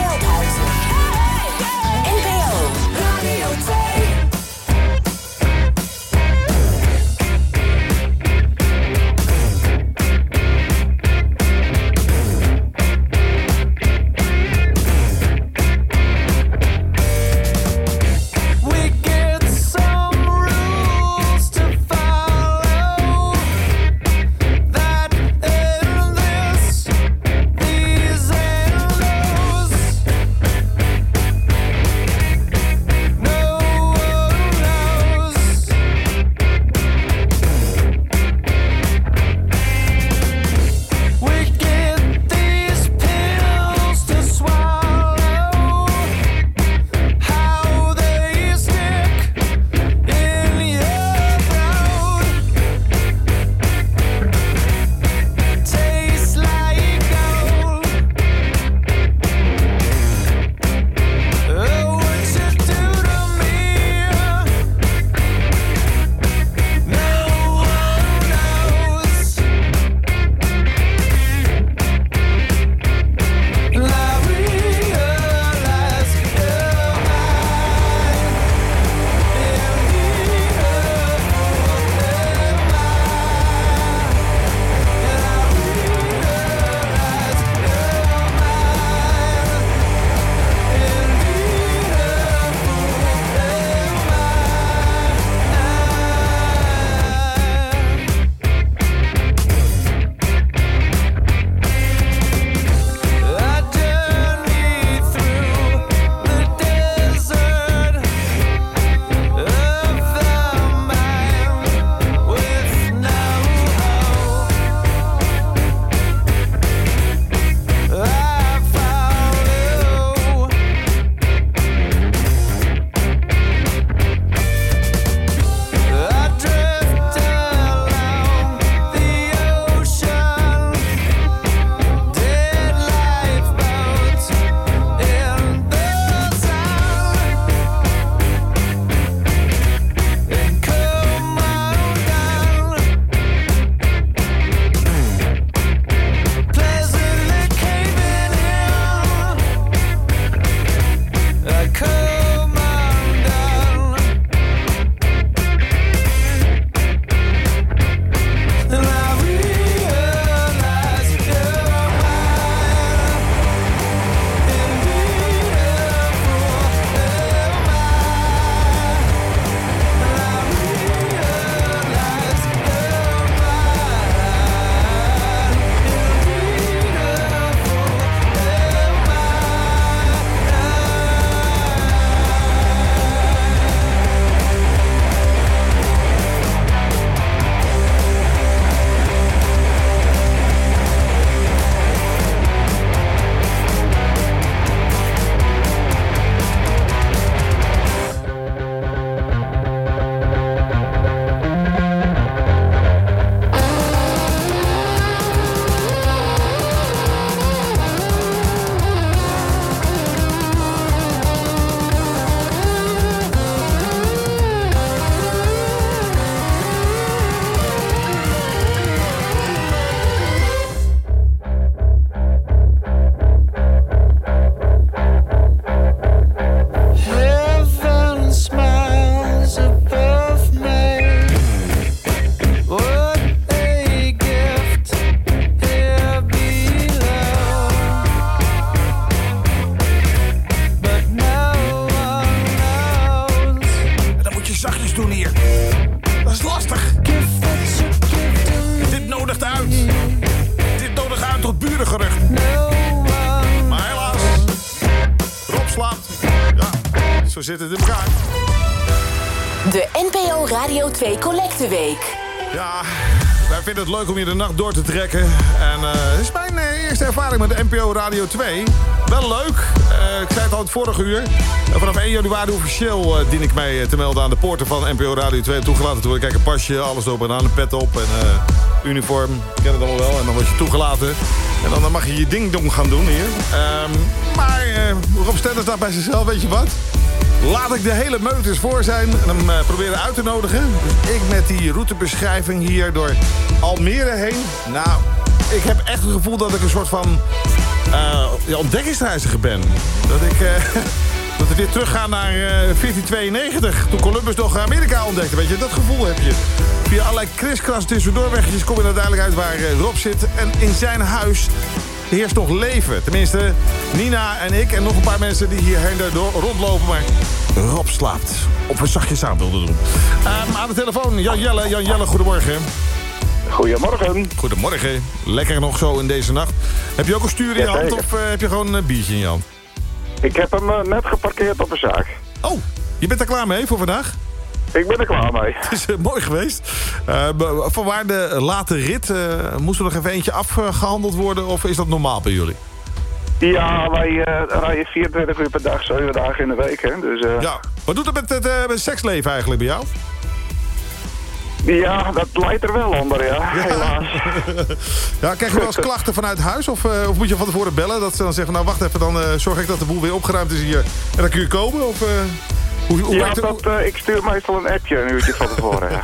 vinden het leuk om hier de nacht door te trekken. En eh, het is mijn eh, eerste ervaring met de NPO Radio 2. Wel leuk. Eh, ik zei het al het vorige uur. Vanaf 1 januari officieel dien ik mij te melden aan de poorten van NPO Radio 2. Toegelaten te worden. Kijk, een pasje, alles erop en aan, een pet op en uniform. Ik ken het allemaal wel. En dan word je toegelaten. En dan, dan mag je je ding-dong gaan doen hier. Ehm, maar Rob Stenders dacht bij zichzelf, weet je wat? Laat ik de hele meuters voor zijn en hem proberen uit te nodigen. Ik met die routebeschrijving hier door Almere heen. Nou, ik heb echt het gevoel dat ik een soort van eh, ontdekkingsreiziger ben. Dat ik... eh, Dat we weer teruggaan naar eh, 1492. Toen Columbus nog Amerika ontdekte. Weet je, dat gevoel heb je. Via allerlei kriskras tussendoorwegjes kom je er uiteindelijk uit waar Rob zit. En in zijn huis heerst nog leven. Tenminste, Nina en ik en nog een paar mensen die hier heen en door rondlopen. Maar Rob slaapt. Of we zachtjes aan wilden doen. Ehm, aan de telefoon, Jan Jelle. Jan Jelle, goedemorgen. Goedemorgen. Goedemorgen. Lekker nog zo in deze nacht. Heb je ook een stuur in je hand of eh, heb je gewoon een biertje in je hand? Ik heb hem eh, net geparkeerd op een zaak. Oh, je bent er klaar mee voor vandaag? Ik ben er klaar mee. Het is eh, mooi geweest. Be- vanwaar de late rit? moest er nog even eentje afgehandeld worden of is dat normaal bij jullie? Ja, wij rijden 24 uur per dag, 7 dagen in de week. Hè? Dus, Ja. Wat doet het met het, eh, met het seksleven eigenlijk bij jou? Ja, dat leidt er wel onder, ja. Helaas. Ja, krijg je wel eens klachten vanuit huis? Of, eh, of moet je van tevoren bellen? Dat ze dan zeggen, nou wacht even, dan eh, zorg ik dat de boel weer opgeruimd is hier. En dan kun je komen? Of, eh, hoe, hoe Ja, dat, ik stuur meestal een appje een uurtje van tevoren. Ja.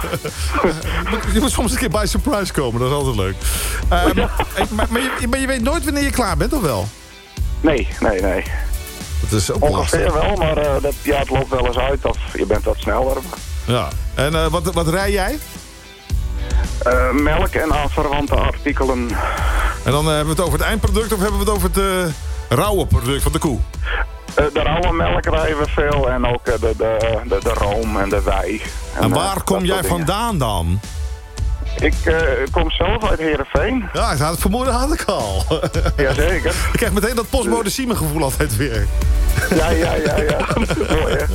Je moet soms een keer bij surprise komen, dat is altijd leuk. Ehm, maar, maar, je, maar je weet nooit wanneer je klaar bent, of wel? Nee, nee, nee. Dat is ook Ongeveer lastig. wel, maar dat, ja, het loopt wel eens uit of je bent wat sneller. Ja. En eh, wat, wat rij jij? Eh, melk en aanverwante artikelen. En dan eh, hebben we het over het eindproduct of hebben we het over het rauwe product van de koe? De rauwe melk rijden we veel en ook de, de, de, de room en de wei. En, waar kom jij vandaan dan? Ik eh, kom zelf uit Heerenveen. Ja, ik had het vermoeden had ik al. Jazeker. Ik krijg meteen dat postbode Siemen gevoel altijd weer. Ja, ja, ja, ja. Mooi, hè?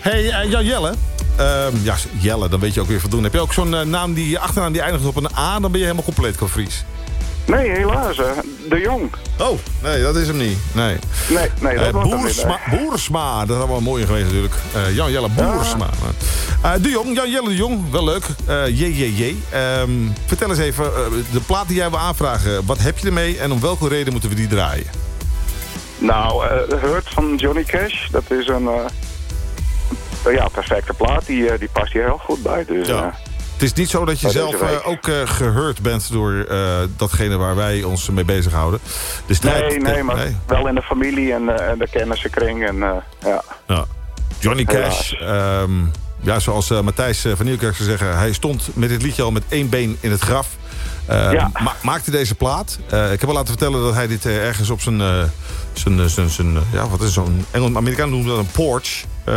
hey, eh, Jan Jelle. Ehm, ja, Jelle, dan weet je ook weer voldoende. Heb je ook zo'n eh, naam die achternaam die eindigt op een A, dan ben je helemaal compleet qua Fries. Nee, helaas. hè. De Jong. Oh, nee, dat is hem niet. Nee. Nee, nee, dat niet, Boersma, Boersma, dat is allemaal mooi geweest natuurlijk. Eh, Jan Jelle Boersma. Eh, de Jong, Jan Jelle de Jong, wel leuk. Eh JJJ. Ehm, vertel eens even, de plaat die jij wil aanvragen, wat heb je ermee en om welke reden moeten we die draaien? Nou, Hurt van Johnny Cash, dat is een ja, perfecte plaat. Die, die past hier heel goed bij. Dus, eh, Het is niet zo dat je zelf eh, ook eh, geheurd bent door eh, datgene waar wij ons mee bezighouden. De strijd nee, nee, maar nee. wel in de familie en, en de kennissenkring. En, ja. Ja. Johnny Cash, ehm, ja, zoals Matthijs van Nieuwkerk zou zeggen... hij stond met dit liedje al met één been in het graf. Eh, Ja. ma- maakte deze plaat. Ik heb al laten vertellen dat hij dit ergens op zijn... zijn, zijn, zijn ja, wat is zo'n Engels Amerikaan noemt dat een porch. Eh,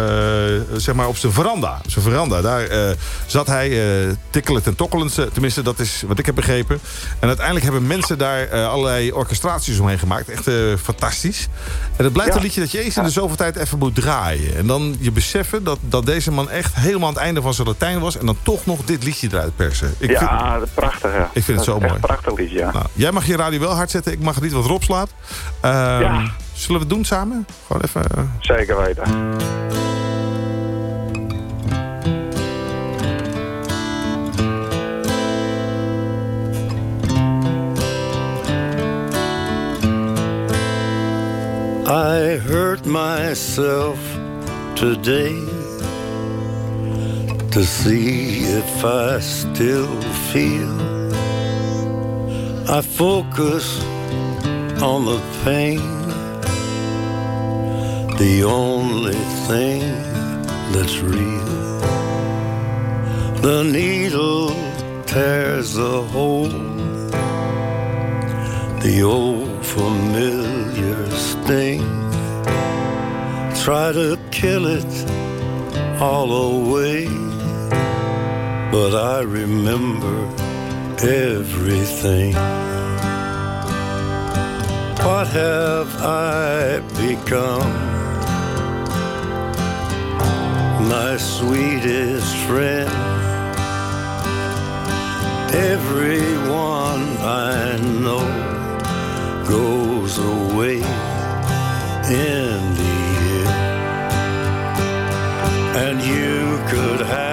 zeg maar op zijn veranda. Op zijn veranda. Daar eh, zat hij eh tikkelend en tokkelend. Tenminste, dat is wat ik heb begrepen. En uiteindelijk hebben mensen daar allerlei orchestraties omheen gemaakt. Echt fantastisch. En het blijft Ja. een liedje dat je eens in de zoveel tijd even moet draaien. En dan je beseffen dat, dat deze man echt helemaal aan het einde van zijn Latijn was. En dan toch nog dit liedje eruit persen. Ik vind, ja, prachtig. Ja. ik vind het zo mooi. prachtig liedje, ja. nou, jij mag je radio wel hard zetten. Ik mag niet wat Rob slaat. Ehm, Ja. Zullen we het doen samen? Gewoon even... eh, Zeker weten. I hurt myself today to see if I still feel. I focus on the pain, the only thing that's real. The needle tears a hole, the old familiar sting. Try to kill it all away, but I remember everything. What have I become? My sweetest friend. Everyone I know goes away in the end. And you could have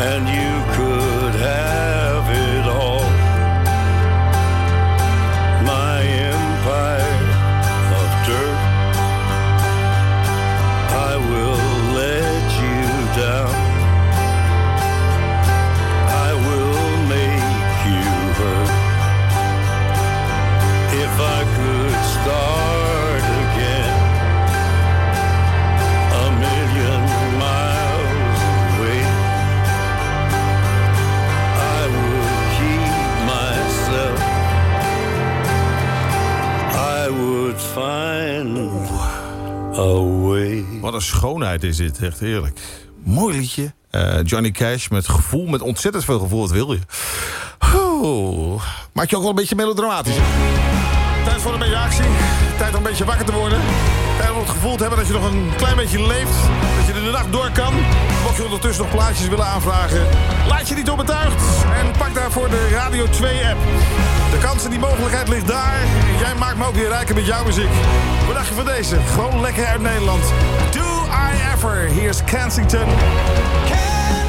And you could Wat een schoonheid is dit, echt heerlijk. Mooi liedje. Eh, Johnny Cash met gevoel, met ontzettend veel gevoel, wat wil je? Maak je ook wel een beetje melodramatisch. Tijd voor een beetje actie. Tijd om een beetje wakker te worden. Tijd om het gevoel te hebben dat je nog een klein beetje leeft. Dat je de nacht door kan. Mocht je ondertussen nog plaatjes willen aanvragen. Laat je niet onbetuigd. En pak daarvoor de Radio 2 app. De kans en die mogelijkheid ligt daar. Jij maakt me ook weer rijker met jouw muziek. Wat dacht je van deze? Gewoon lekker uit Nederland. Do I Ever. Hier is Kensington. Sit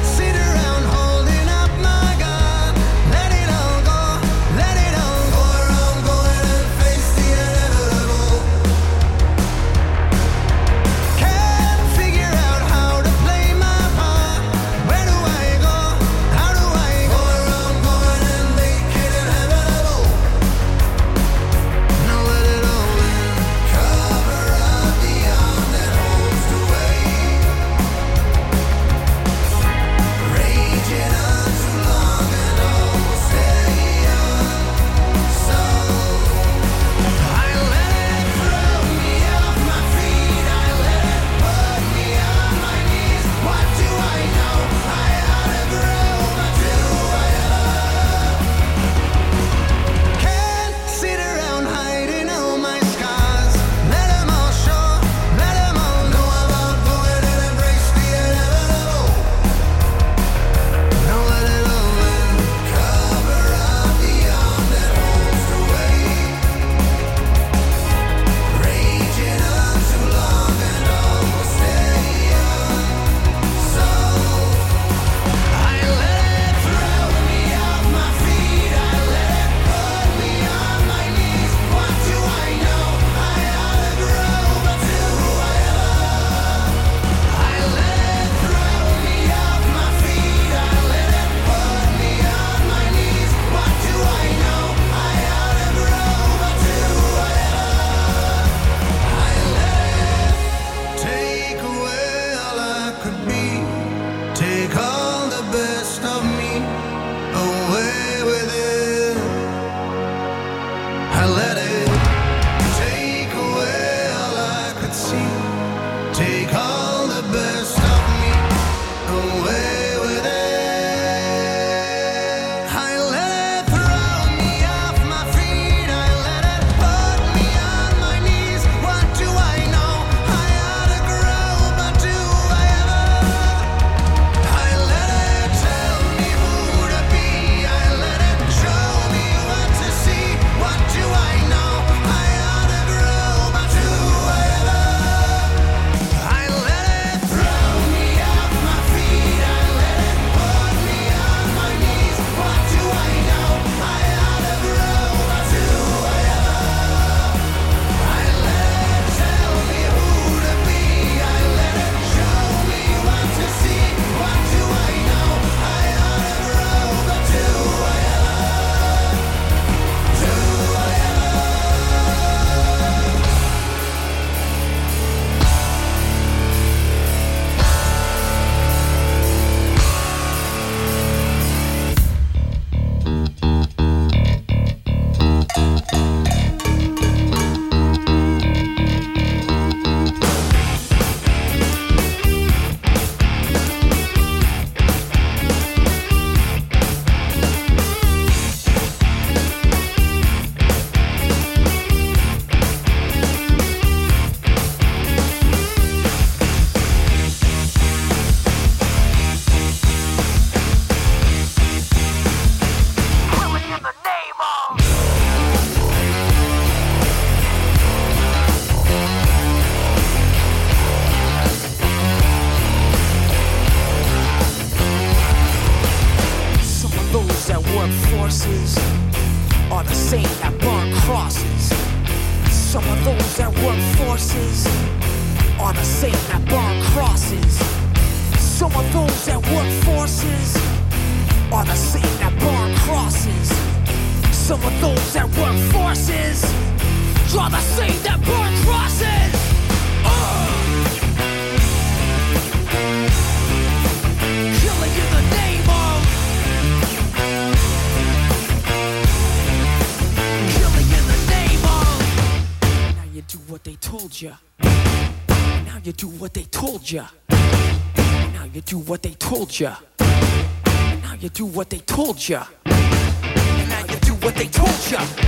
ya. Now you do what they told ya. Now you do what they told ya.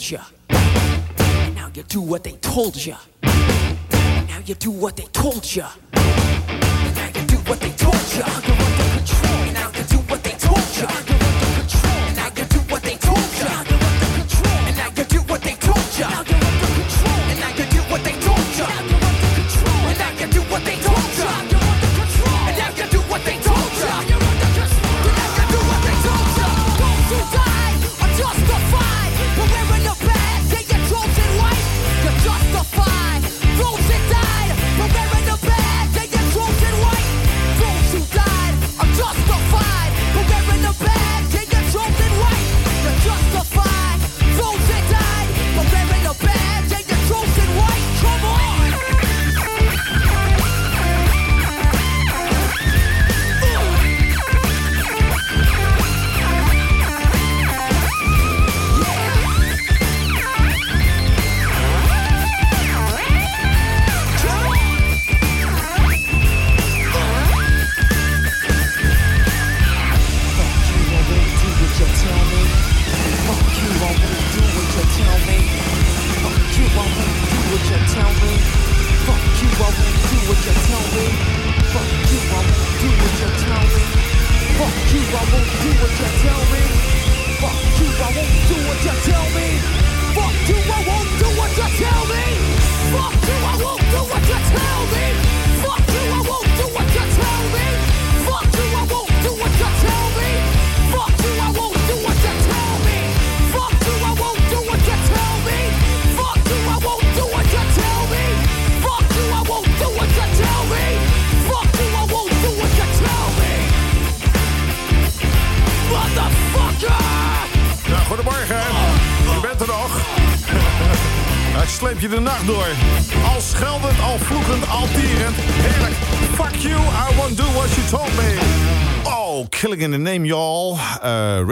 killed you. And now you do what they told you. And now you do what they told you. And now you do what they told you. Under control.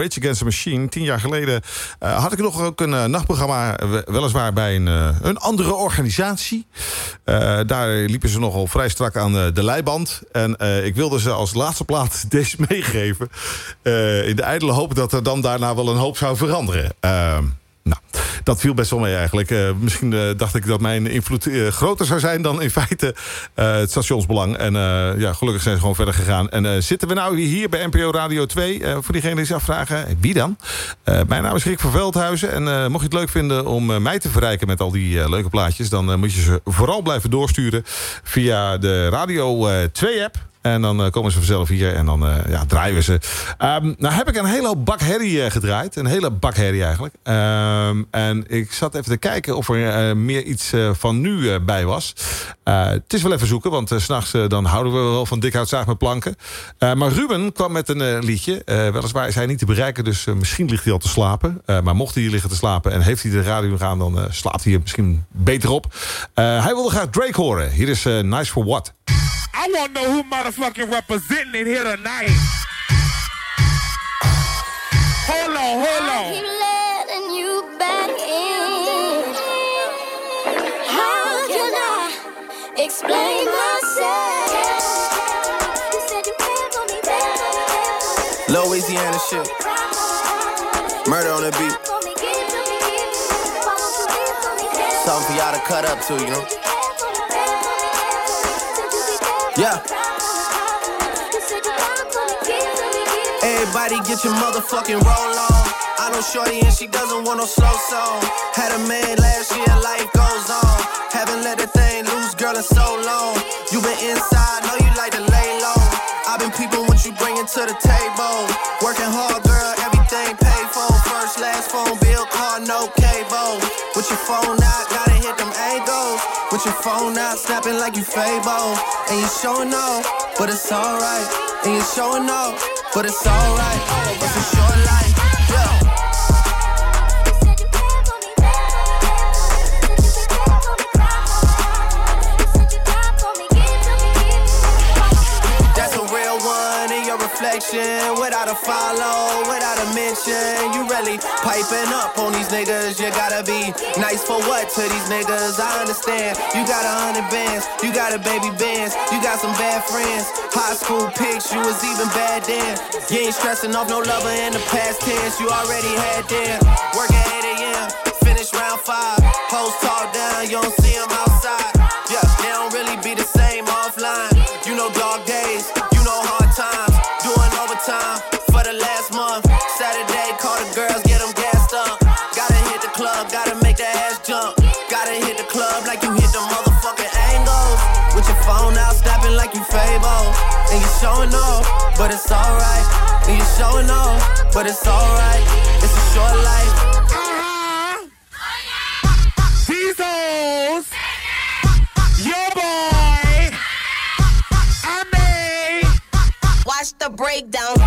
Rage Against the Machine. Tien jaar geleden eh, had ik nog ook een eh, nachtprogramma. Weliswaar bij een, eh, een andere organisatie. daar liepen ze nogal vrij strak aan de leiband. En ik wilde ze als laatste plaat deze meegeven. in de ijdele hoop dat er dan daarna wel een hoop zou veranderen. Ehm, dat viel best wel mee eigenlijk. Eh, misschien eh, dacht ik dat mijn invloed eh, groter zou zijn dan in feite het stationsbelang. En ja, gelukkig zijn ze gewoon verder gegaan. En zitten we nou hier bij NPO Radio 2? voor diegenen die zich afvragen, wie dan? mijn naam is Rick van Veldhuizen. En mocht je het leuk vinden om mij te verrijken met al die leuke plaatjes... dan moet je ze vooral blijven doorsturen via de Radio 2-app. En dan eh, komen ze vanzelf hier en dan eh, ja, draaien we ze. Ehm, nou heb ik een hele hoop bak herrie eh, gedraaid. Een hele bak herrie eigenlijk. Ehm, en ik zat even te kijken of er meer iets van nu bij was. Het is wel even zoeken, want s s'nachts dan houden we wel van dikhoutzaag met planken. Maar Ruben kwam met een liedje. Weliswaar is hij niet te bereiken, dus misschien ligt hij al te slapen. Maar mocht hij hier liggen te slapen en heeft hij de radio gaan... dan slaapt hij er misschien beter op. Hij wilde graag Drake horen. Hier is Nice for What. I want to know who motherfucking representing it here tonight. Hold on, hold on. keep letting you back in. How can I explain myself? You said you cared for me, cared for me, Louisiana shit. Murder on the beat. Something for y'all to cut up to, you know? Yeah. Everybody get your motherfucking roll on. I know Shorty and she doesn't want no slow song. Had a man last year, life goes on. Haven't let the thing loose, girl, in so long. You been inside, know you like to lay low. I've been peeping what you bringing to the table. Working hard, girl, everything paid for. First, last phone bill, car, no cable. With your phone out, gotta phone out, snapping like you Fable. And you showing off, but it's alright. And you showing off, but it's alright. It's a short life, Without a follow, without a mention. You really piping up on these niggas. You gotta be nice for what to these niggas? I understand. You got a hundred bands, you got a baby bands, you got some bad friends. High school pics, you was even bad then. You ain't stressing off no lover in the past tense. You already had them. Work at 8 a.m., finish round five. Hoes talk down, you don't see them outside. And you showing off, but it's alright. And you showing off, but it's alright. It's a short life. These hoes. Your boy. I may. Watch the breakdown.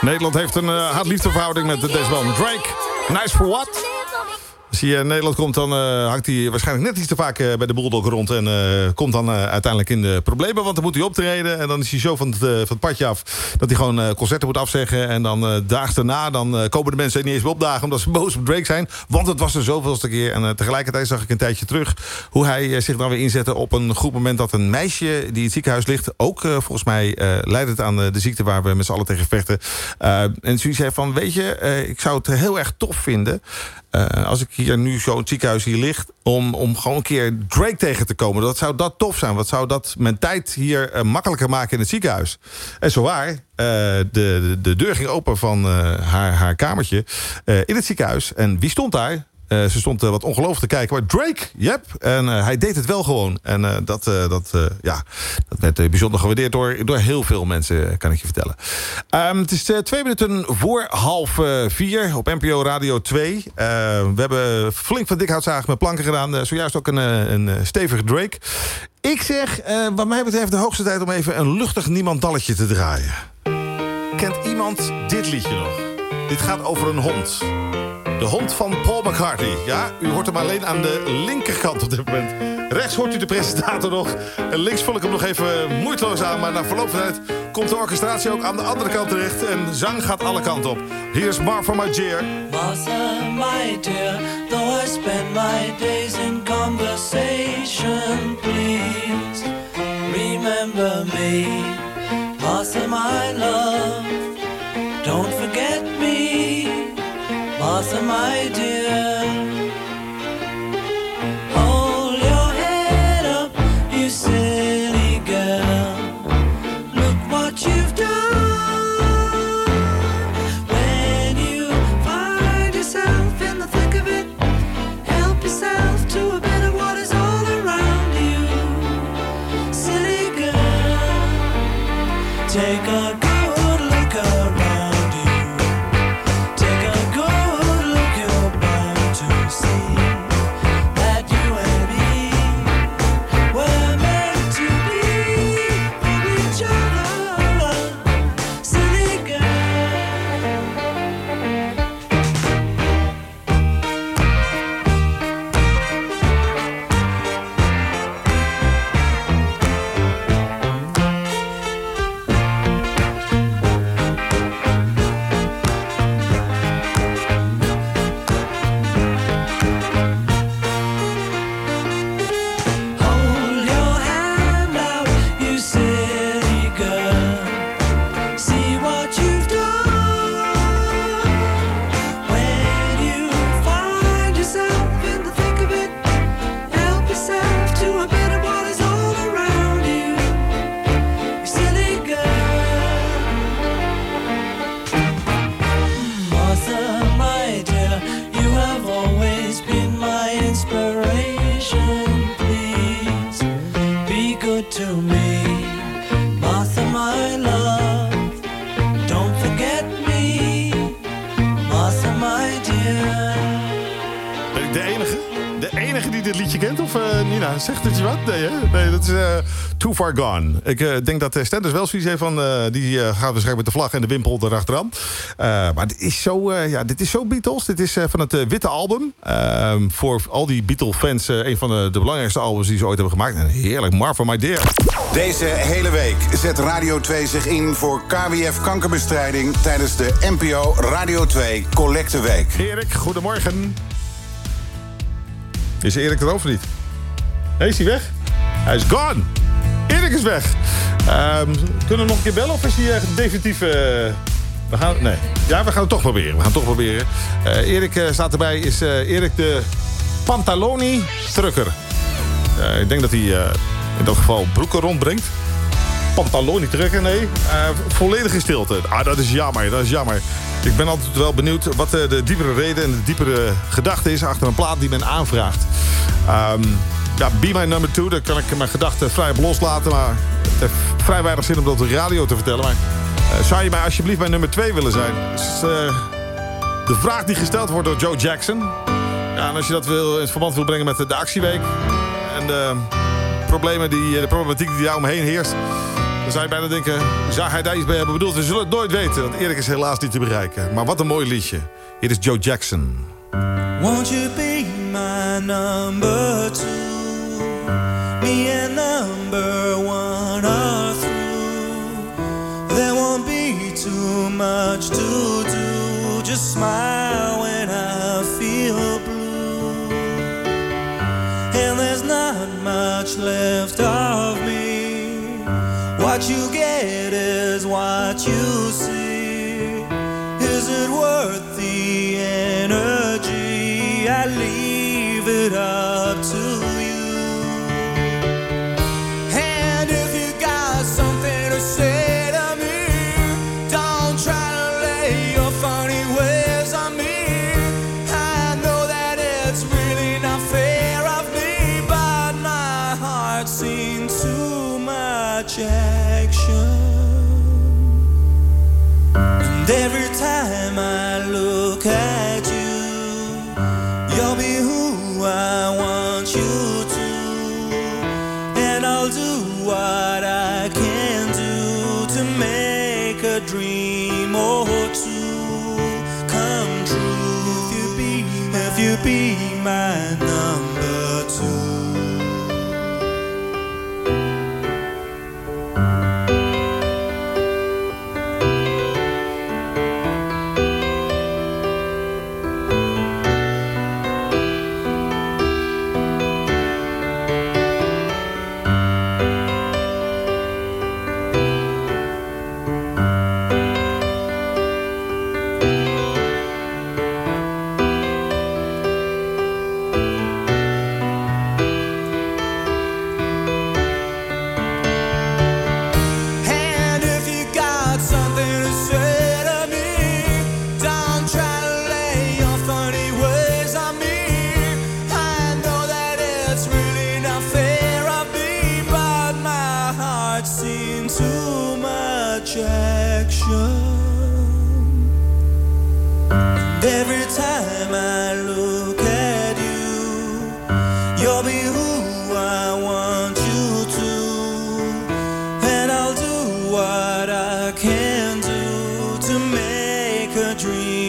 Nederland heeft een uh, haat-liefdeverhouding met deze man. Drake, nice for what? Als hij in Nederland komt, dan eh, hangt hij waarschijnlijk net iets te vaak eh, bij de Bulldog rond. En eh, komt dan eh, uiteindelijk in de problemen, want dan moet hij optreden. En dan is hij zo van het, eh, van het padje af dat hij gewoon eh, concerten moet afzeggen. En dan eh daags daarna dan, eh, komen de mensen niet eens meer opdagen omdat ze boos op Drake zijn. Want het was er zoveelste keer. En eh, tegelijkertijd zag ik een tijdje terug hoe hij eh, zich dan weer inzette op een goed moment dat een meisje die in het ziekenhuis ligt, ook eh, volgens mij eh leidt het aan eh, de ziekte waar we met z'n allen tegen vechten. Eh, en zei van, weet je, eh, ik zou het heel erg tof vinden eh, als ik hier nu zo het ziekenhuis hier ligt... Om, om gewoon een keer Drake tegen te komen. Dat zou dat tof zijn. Wat zou dat mijn tijd hier eh, makkelijker maken in het ziekenhuis? En zo waar, eh, de, de, de deur ging open van haar, haar kamertje in het ziekenhuis. En wie stond daar? Eh, ze stond eh, wat ongelooflijk te kijken. Maar Drake, yep. En eh, hij deed het wel gewoon. En dat, dat, ja, dat werd bijzonder gewaardeerd door, door heel veel mensen, kan ik je vertellen. Ehm, het is twee minuten voor half vier op NPO Radio 2. Eh, we hebben flink van dikhoutzagen met planken gedaan. Zojuist ook een, een stevige Drake. Ik zeg, wat mij betreft, de hoogste tijd om even een luchtig niemandalletje te draaien. Kent iemand dit liedje nog? Dit gaat over een hond. De hond van Paul McCartney. Ja, u hoort hem alleen aan de linkerkant op dit moment. Rechts hoort u de presentator nog. En links vul ik hem nog even moeiteloos aan. Maar na verloop van tijd komt de orchestratie ook aan de andere kant terecht. En zang gaat alle kanten op. Hier is Martha My Dear. Martha, though I spend my days in conversation, please remember me. Martha, my love, my dear. Liedje kent? Of eh, Nina, zegt het je wat? Nee, hè? nee dat is eh, Too Far Gone. Ik eh, denk dat uh, Stenders wel zoiets heeft van... die gaat waarschijnlijk met de vlag en de wimpel erachteraan. Maar dit is zo, ja, dit is zo Beatles. Dit is van het witte album. Ehm, voor al die Beatle-fans eh, een van de, de belangrijkste albums die ze ooit hebben gemaakt. En heerlijk, Marva My Dear. Deze hele week zet Radio 2 zich in voor KWF kankerbestrijding tijdens de NPO Radio 2 Collecteweek. Erik, goedemorgen. Is Erik er over niet? Nee, is hij weg? Hij is gone. Erik is weg. Ehm, kunnen we nog een keer bellen of is hij eh, definitief... eh, we gaan, nee. Ja, we gaan het toch proberen. We gaan het toch proberen. Eh, Erik staat erbij. Is Erik de Pantaloni Trucker. Eh, ik denk dat hij in dat geval broeken rondbrengt. Pantaloni trucker, nee. Volledige stilte. Ah, dat is jammer, dat is jammer. Ik ben altijd wel benieuwd wat eh, de diepere reden en de diepere gedachte is achter een plaat die men aanvraagt. Ehm, ja, Be My Number 2, daar kan ik mijn gedachten vrij op loslaten. Maar het heeft vrij weinig zin om dat op de radio te vertellen. Maar eh, zou je mij alsjeblieft mijn nummer 2 willen zijn? Eh, de vraag die gesteld wordt door Joe Jackson. Ja, als je dat wil, in verband wil brengen met de actieweek... en de problemen die, de problematiek die daar omheen heerst... dan zou je bijna denken, zou hij daar iets bij hebben bedoeld? We zullen het nooit weten, want Erik is helaas niet te bereiken. Maar wat een mooi liedje. Hier is Joe Jackson. Won't you be my number two? Me and number one are through. There won't be too much to do. Just smile when I feel blue. And there's not much left of. What you get is what you see. Is it worth the energy? I leave it up to be my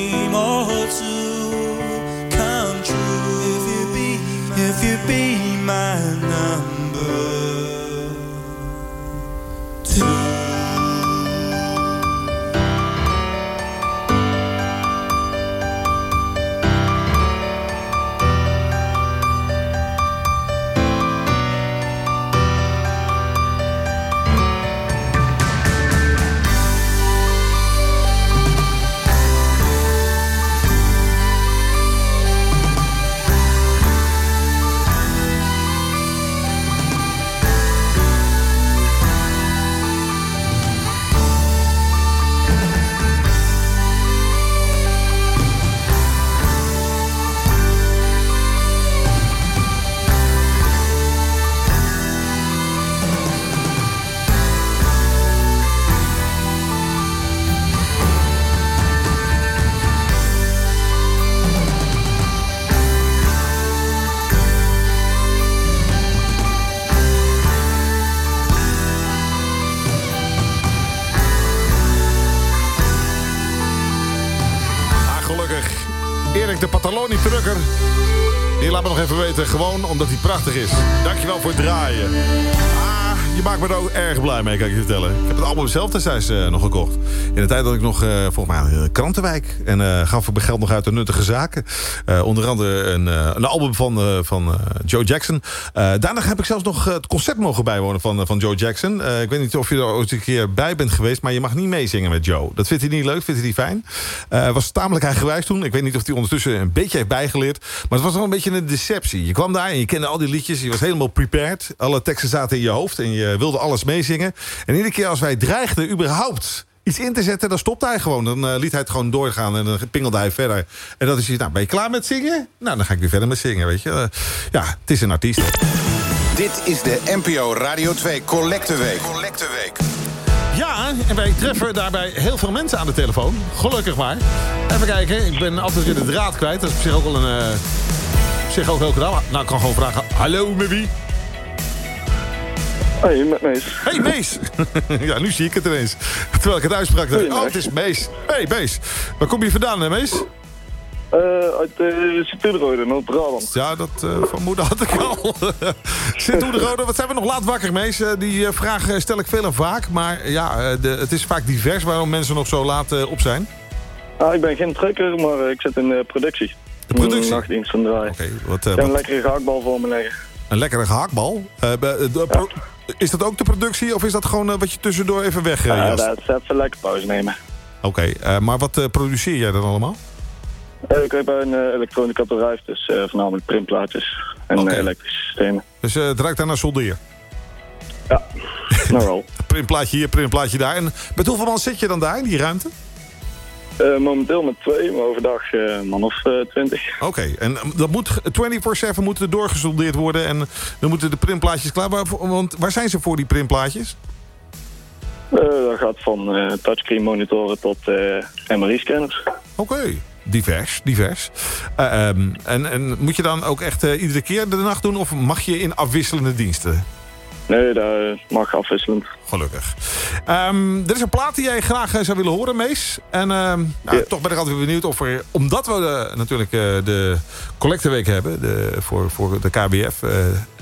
dream or two gewoon omdat hij prachtig is. Dankjewel voor het draaien. Je maakt me er ook erg blij mee, kan ik je vertellen. Ik heb het album zelf destijds eh, nog gekocht. In de tijd dat ik nog, eh, volgens mij, een Krantenwijk. En eh, gaf ik mijn geld nog uit de nuttige zaken. Eh, onder andere een, eh, een album van, eh, van eh, Joe Jackson. Eh, daarna heb ik zelfs nog het concert mogen bijwonen van, eh, van Joe Jackson. Eh, ik weet niet of je er ooit een keer bij bent geweest... maar je mag niet meezingen met Joe. Dat vindt hij niet leuk, vindt hij niet fijn. Eh was tamelijk eigenwijs toen. Ik weet niet of hij ondertussen een beetje heeft bijgeleerd. Maar het was wel een beetje een deceptie. Je kwam daar en je kende al die liedjes. Je was helemaal prepared. Alle teksten zaten in je hoofd en je wilde alles meezingen. En iedere keer als wij dreigden überhaupt iets in te zetten, dan stopte hij gewoon. Dan eh, liet hij het gewoon doorgaan en dan pingelde hij verder. En dat is je, nou, ben je klaar met zingen? Nou, dan ga ik weer verder met zingen, weet je. Eh, ja, het is een artiest. Dit is de NPO Radio 2 Collecteweek. Collecteweek. Ja, en wij treffen daarbij heel veel mensen aan de telefoon. Gelukkig maar. Even kijken, ik ben altijd weer de draad kwijt. Dat is op zich ook wel een... eh, op zich ook heel gedaan. Nou, ik kan gewoon vragen, hallo, met wie? Hey, met Mees. Hey, Mees. ja, nu zie ik het ineens. Terwijl ik het uitsprak. dacht Oh, het is Mees. Hey, Mees. Waar kom je vandaan, hè, Mees? Eh, uit uh, Sint-Uderode, Noord-Brabant. Ja, dat eh, vermoeden had ik al. Sint-Oederode, wat zijn we nog laat wakker, Mees? Eh, die eh, vraag eh, stel ik veel en vaak. Maar ja, eh, de, het is vaak divers waarom mensen nog zo laat eh, op zijn. Ah, ik ben geen trekker, maar eh, ik zit in de productie. De productie? Een nachtdienst van draaien. Oké, wat, eh, ik heb een lekkere gehaktbal voor me liggen. Een lekkere gehaktbal. Eh, de pro- Is dat ook de productie of is dat gewoon eh, wat je tussendoor even weg eh, Ja, jast? dat is even lekker pauze nemen. Oké, eh, maar wat eh, produceer jij dan allemaal? Eh, ik heb bij een eh, elektronica bedrijf, dus eh, voornamelijk printplaatjes en eh, elektrische systemen. Dus eh, het ruikt daar naar soldeer. Ja, nou wel. printplaatje hier, printplaatje daar. En met hoeveel man zit je dan daar in die ruimte? Eh, momenteel met twee, maar overdag eh, man of eh, twintig. Oké, en dat moet 24-7 moeten doorgesoldeerd worden. En dan moeten de printplaatjes klaar. Want waar zijn ze voor, die printplaatjes? Dat gaat van touchscreen monitoren tot MRI-scanners. Oké, divers, divers. Eh, ehm, en, en moet je dan ook echt iedere keer de nacht doen? Of mag je in afwisselende diensten? Nee, dat mag afwisselend. Gelukkig. Ehm, er is een plaat die jij graag eh, zou willen horen, Mees. En ehm, nou, toch ben ik altijd benieuwd of er... Omdat we eh, natuurlijk eh, de collecteweek hebben de, voor, voor de KBF...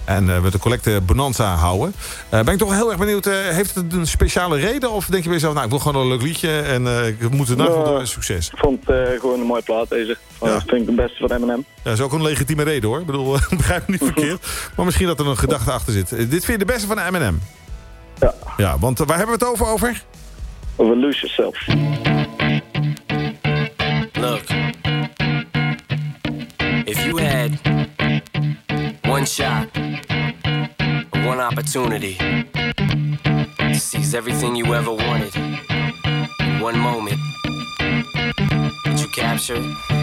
En eh, we de collecte Bonanza houden. Eh, ben ik toch heel erg benieuwd. Eh, heeft het een speciale reden? Of denk je bij jezelf, nou, ik wil gewoon een leuk liedje. En ik moet het nou, door succes. Ik vond het gewoon een mooie plaat, deze. Ja. Dat vind ik het beste van M&M. Ja, dat is ook een legitieme reden, hoor. Ik bedoel, begrijp me niet verkeerd. maar misschien dat er een gedachte achter zit. dit vind je de beste van M&M? Ja. Ja, want waar hebben we het over? Over, over Lose Yourself. Look. If you had one shot... One opportunity to seize everything you ever wanted in one moment. Did you capture it?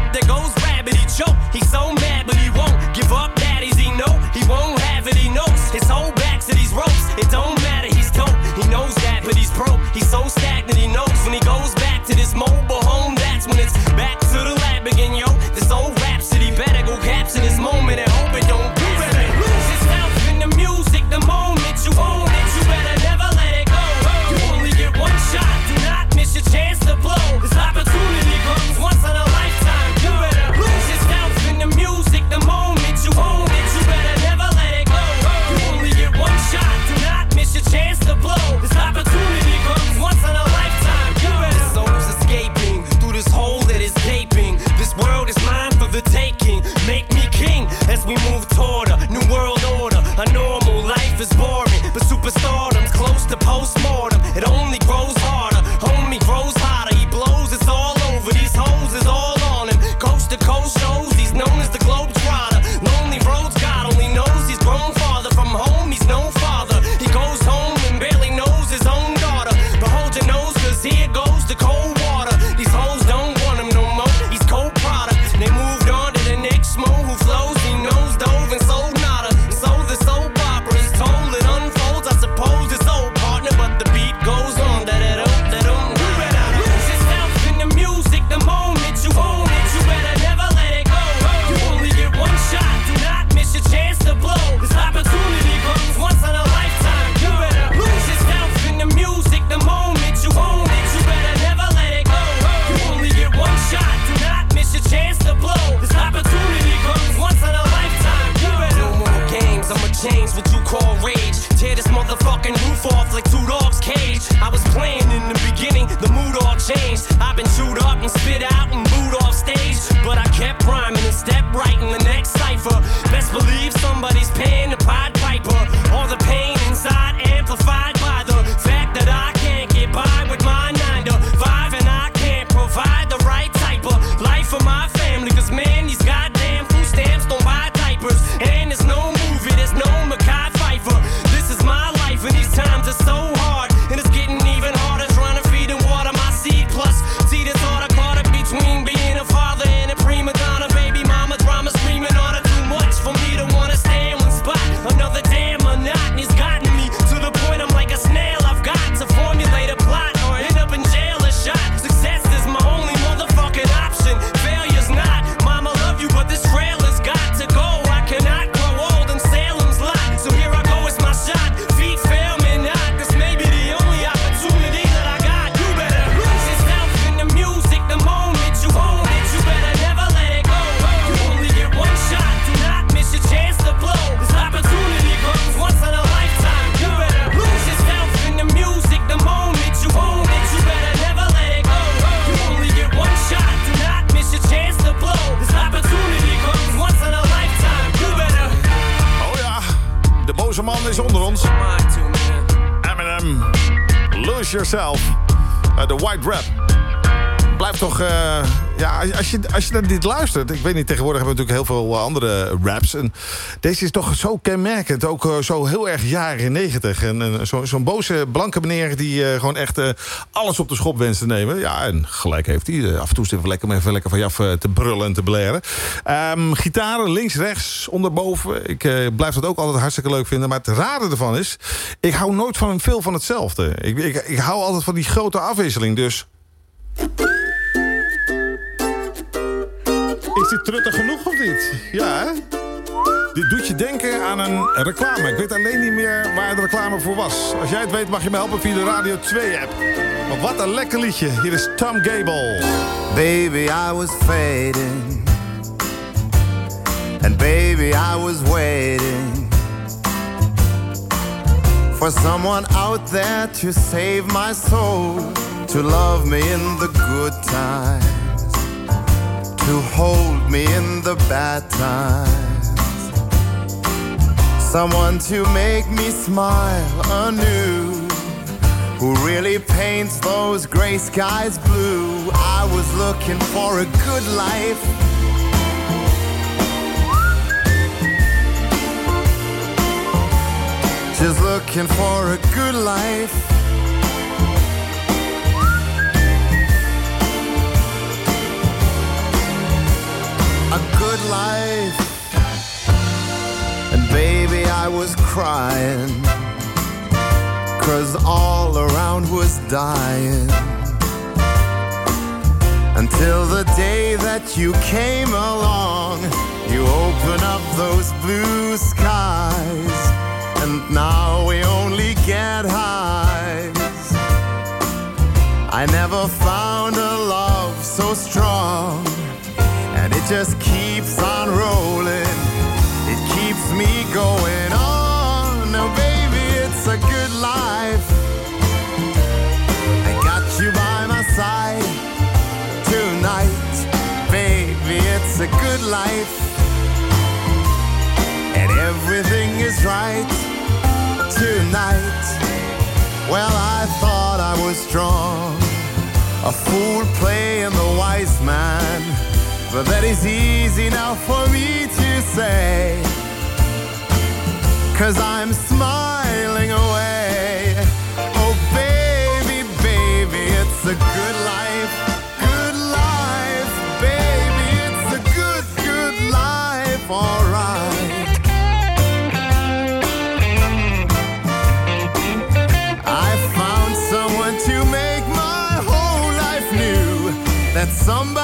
he know Torture. Je, dit luistert... Ik weet niet, tegenwoordig hebben we natuurlijk heel veel eh, andere raps. En deze is toch zo kenmerkend. Ook eh, zo heel erg jaren negentig. En zo- zo'n boze blanke meneer... die eh, gewoon echt alles op de schop wenst te nemen. Ja, en gelijk heeft hij. Af en toe is het even lekker even lekker van je af te brullen en te blaren. Ehm, gitaren links, rechts, onderboven. Ik blijf dat ook altijd hartstikke leuk vinden. Maar het rare ervan is... ik hou nooit van veel van hetzelfde. Ik, ik, ik hou altijd van die grote afwisseling. Dus dit truttig genoeg of niet? Ja, hè? Dit doet je denken aan een reclame. Ik weet alleen niet meer waar de reclame voor was. Als jij het weet mag je me helpen via de Radio 2-app. Maar wat een lekker liedje. Hier is Tom Gable. Baby, I was fading. And baby, I was waiting for someone out there to save my soul, to love me in the good times, to hold me in the bad times. Someone to make me smile anew who really paints those gray skies blue. I was looking for a good life. Just looking for a good life. A good life. And baby, I was crying. Cause all around was dying. Until the day that you came along, you open up those blue skies. And now we only get highs. I never found a love so strong. Just keeps on rolling. It keeps me going on. Now, baby, it's a good life. I got you by my side tonight. Baby, it's a good life. And everything is right tonight. Well, I thought I was strong. A fool man. But that is easy now for me to say. Cause I'm smiling away. Oh, baby, baby, it's a good life. Good life, baby, it's a good, good life, alright. I found someone to make my whole life new. That somebody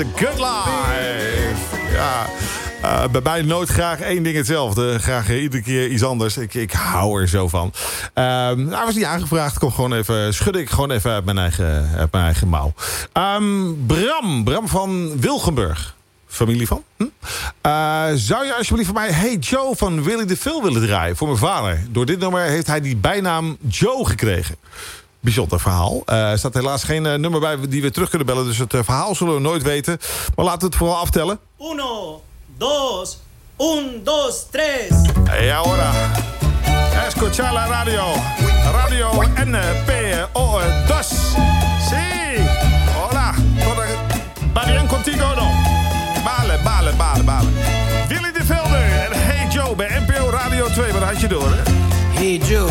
A good life. Ja. eh, bij mij nooit graag één ding hetzelfde. Graag eh, iedere keer iets anders. Ik, ik hou er zo van. Hij was niet aangevraagd. Kom gewoon even, schud ik gewoon even uit mijn eigen, uit mijn eigen mouw. Ehm, Bram. Bram van Wilgenburg. Familie van? Hm? Eh, zou je alsjeblieft voor mij Hey Joe van Willy de Phil willen draaien? Voor mijn vader. Door dit nummer heeft hij die bijnaam Joe gekregen. Bijzonder verhaal. Eh, Er staat helaas geen eh, nummer bij die we terug kunnen bellen. Dus het eh, verhaal zullen we nooit weten. Maar laten we het vooral aftellen. Uno, dos, un, dos, tres. Y ahora, escuchar la radio. Radio NPO2. Sí. Hola. ¿Va bien contigo no? Bale, bale, bale, bale. Willy de Velder en Hey Joe bij NPO Radio 2. Wat had je door, hè? Hey Joe,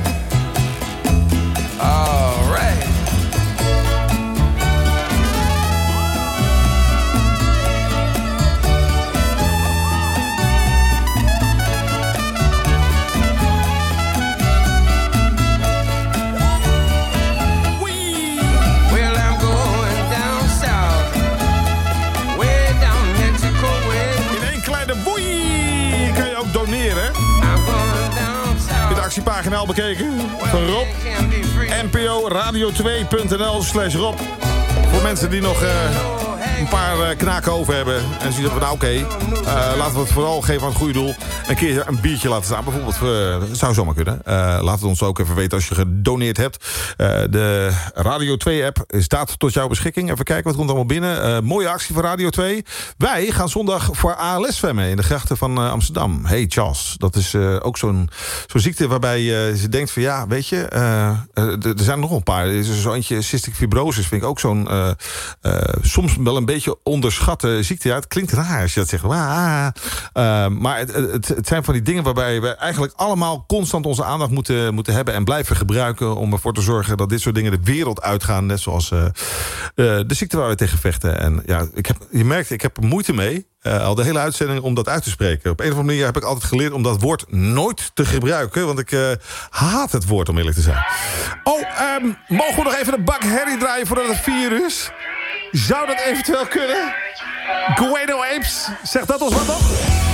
Heb je south. de actiepagina al bekeken? Van Rob. Can't be free. NPO Radio2.nl slash Rob. Voor mensen die nog eh, een paar eh, knaken over hebben. En zien van nou oké, eh, laten we het vooral geven aan het goede doel. Een keer een biertje laten staan. Bijvoorbeeld, eh, zou zomaar kunnen. Eh, laat het ons ook even weten als je gedoneerd hebt. Eh, de Radio 2 app staat tot jouw beschikking. Even kijken wat komt allemaal binnen. Mooie actie van Radio 2. Wij gaan zondag voor ALS zwemmen in de grachten van Amsterdam. Hey Charles, dat is ook zo'n zo'n ziekte waarbij je denkt van ja, weet je, er zijn er nog een paar. Er is er zo eentje, cystic fibrosis, vind ik ook zo'n soms wel een beetje onderschatte ziekte. Ja, het klinkt raar als je dat zegt. Maar het, het, het zijn van die dingen waarbij we eigenlijk allemaal constant onze aandacht moeten, moeten hebben en blijven gebruiken om ervoor te zorgen dat dit soort dingen de wereld uitgaan. Net zoals eh, eh, de ziekte waar we tegen vechten. En ja, ik heb, je merkt, ik heb er moeite mee. eh, al de hele uitzending om dat uit te spreken. Op een of andere manier heb ik altijd geleerd om dat woord nooit te gebruiken. Want ik haat het woord om eerlijk te zijn. Oh, ehm, mogen we nog even de bak herrie draaien voordat het vier is? Zou dat eventueel kunnen? Guido Apes, zegt dat ons wat op?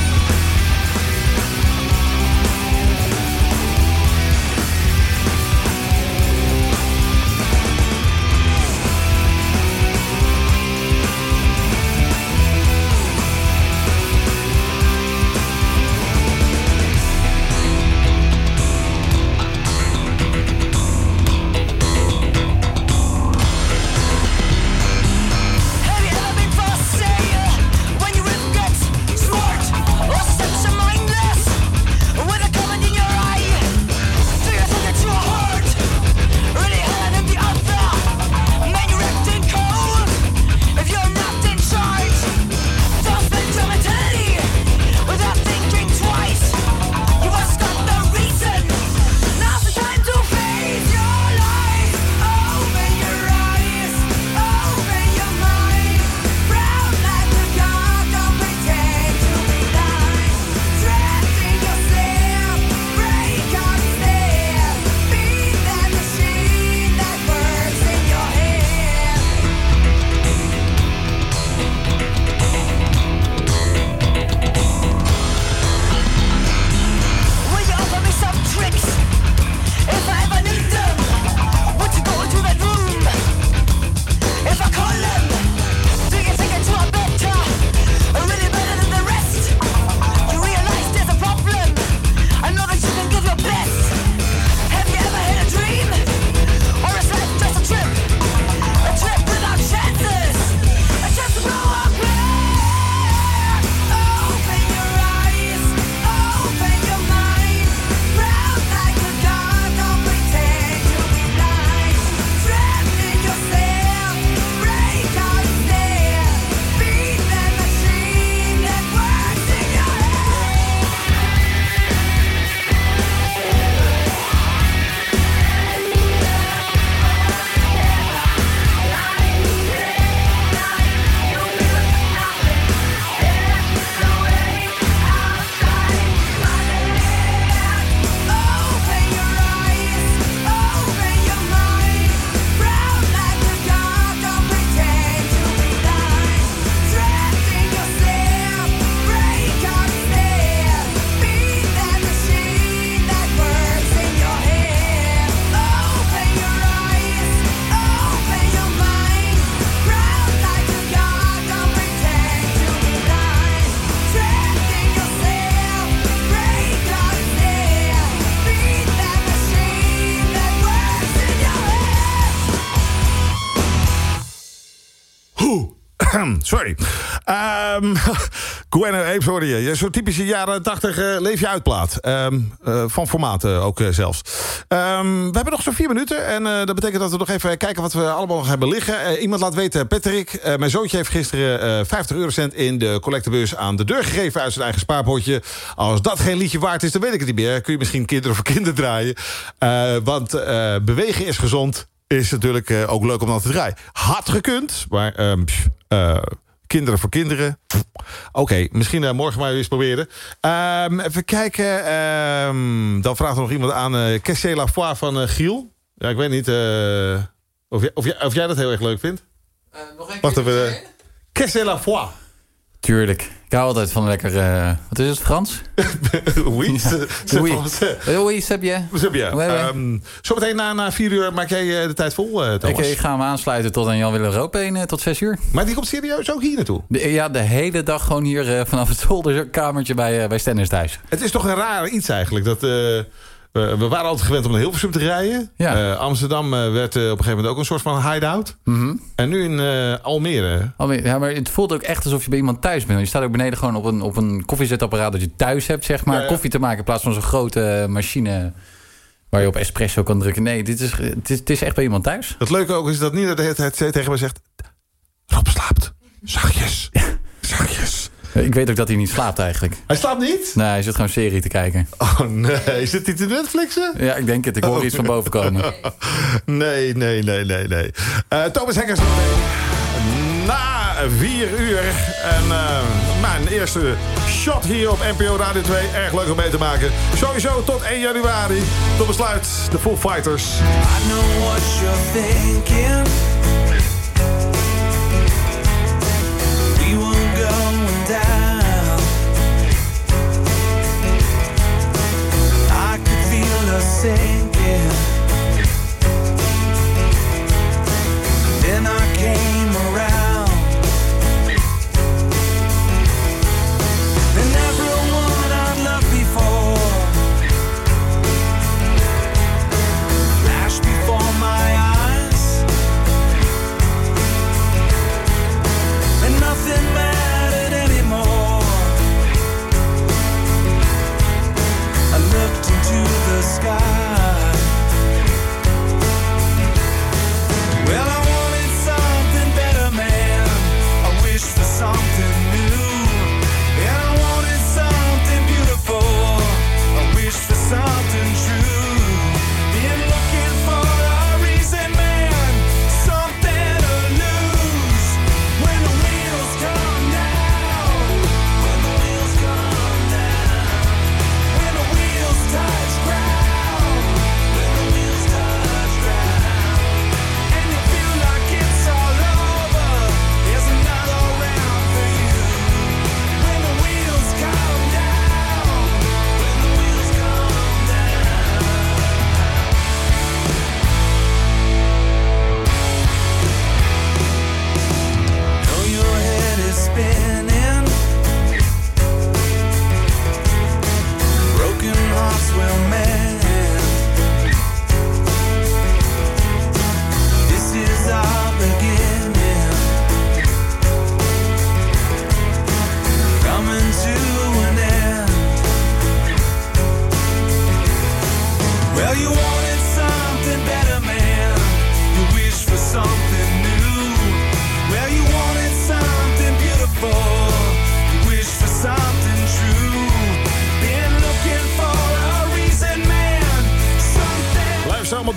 Sorry. Ehm Gwen je. Zo'n typische jaren 80 eh, leef je uitplaat. Ehm, eh, van formaat eh, ook eh, zelfs. Ehm, we hebben nog zo'n vier minuten. En dat betekent dat we nog even kijken wat we allemaal nog hebben liggen. Iemand laat weten, Patrick. mijn zoontje heeft gisteren eh 50 eurocent in de collectebus aan de deur gegeven uit zijn eigen spaarpotje. Als dat geen liedje waard is, dan weet ik het niet meer. Kun je misschien kinderen voor kinderen draaien. Want bewegen is gezond. Is natuurlijk eh, ook leuk om dan te draaien. Had gekund, maar ehm, pff, eh, kinderen voor kinderen. Oké, misschien eh, morgen maar eens proberen. Ehm, even kijken. ehm, dan vraagt er nog iemand aan. Cassé la foi van Giel. Ja, ik weet niet of, jij, of, jij, of jij dat heel erg leuk vindt. Wacht even. eh, Cassé la foi. Tuurlijk. Ik hou altijd van lekker... eh, wat is het, Frans? Oui, c'est Oui. Eh, Oui, bien. C'est bien. Ouais, ouais. Ehm, zometeen na, na vier uur maak jij eh, de tijd vol, eh, Ik, Thomas. ik ga hem aansluiten tot aan Jan-Willem Roopeen eh, tot 6 uur. Maar die komt serieus ook hier naartoe? De, ja, de hele dag gewoon hier eh, vanaf het zolderkamertje bij, eh bij Stennis thuis. Het is toch een raar iets eigenlijk. Dat, eh, we, we waren altijd gewend om naar Hilversum te rijden. Eh, Amsterdam eh, werd eh, op een gegeven moment ook een soort van hideout. En nu in eh, Almere. Alweer- Ja, maar het voelt ook echt alsof je bij iemand thuis bent. Je staat ook beneden gewoon op een, op een koffiezetapparaat dat je thuis hebt, zeg maar. Ja. Koffie te maken in plaats van zo'n grote eh, machine waar je op espresso kan drukken. Nee, dit is, het, is, het is echt bij iemand thuis. Het leuke ook is dat Nina de hele tijd tegen me zegt... Rob slaapt. Zachtjes. Zachtjes. Ik weet ook dat hij niet slaapt eigenlijk. Hij slaapt niet? Nee, hij zit gewoon serie te kijken. Oh nee, zit hij te Netflixen? Ja, ik denk het. Ik hoor iets van boven komen. Nee, nee, nee, nee, nee. Eh, Thomas Hekkers na vier uur. En eh, mijn eerste shot hier op NPO Radio 2. Erg leuk om mee te maken. Sowieso tot 1 januari. Tot besluit de Full Fighters. I know what you're thinking. Sinking. Then I came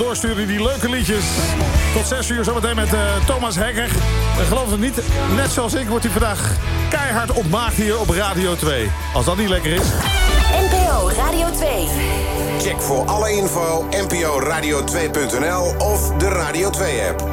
doorsturen, die leuke liedjes. Tot 6 uur zometeen met eh, Thomas Hekker. En geloof het niet, net zoals ik wordt hij vandaag keihard ontmaagd hier op Radio 2. Als dat niet lekker is. NPO Radio 2. Check voor alle info nporadio2.nl of de Radio 2 app.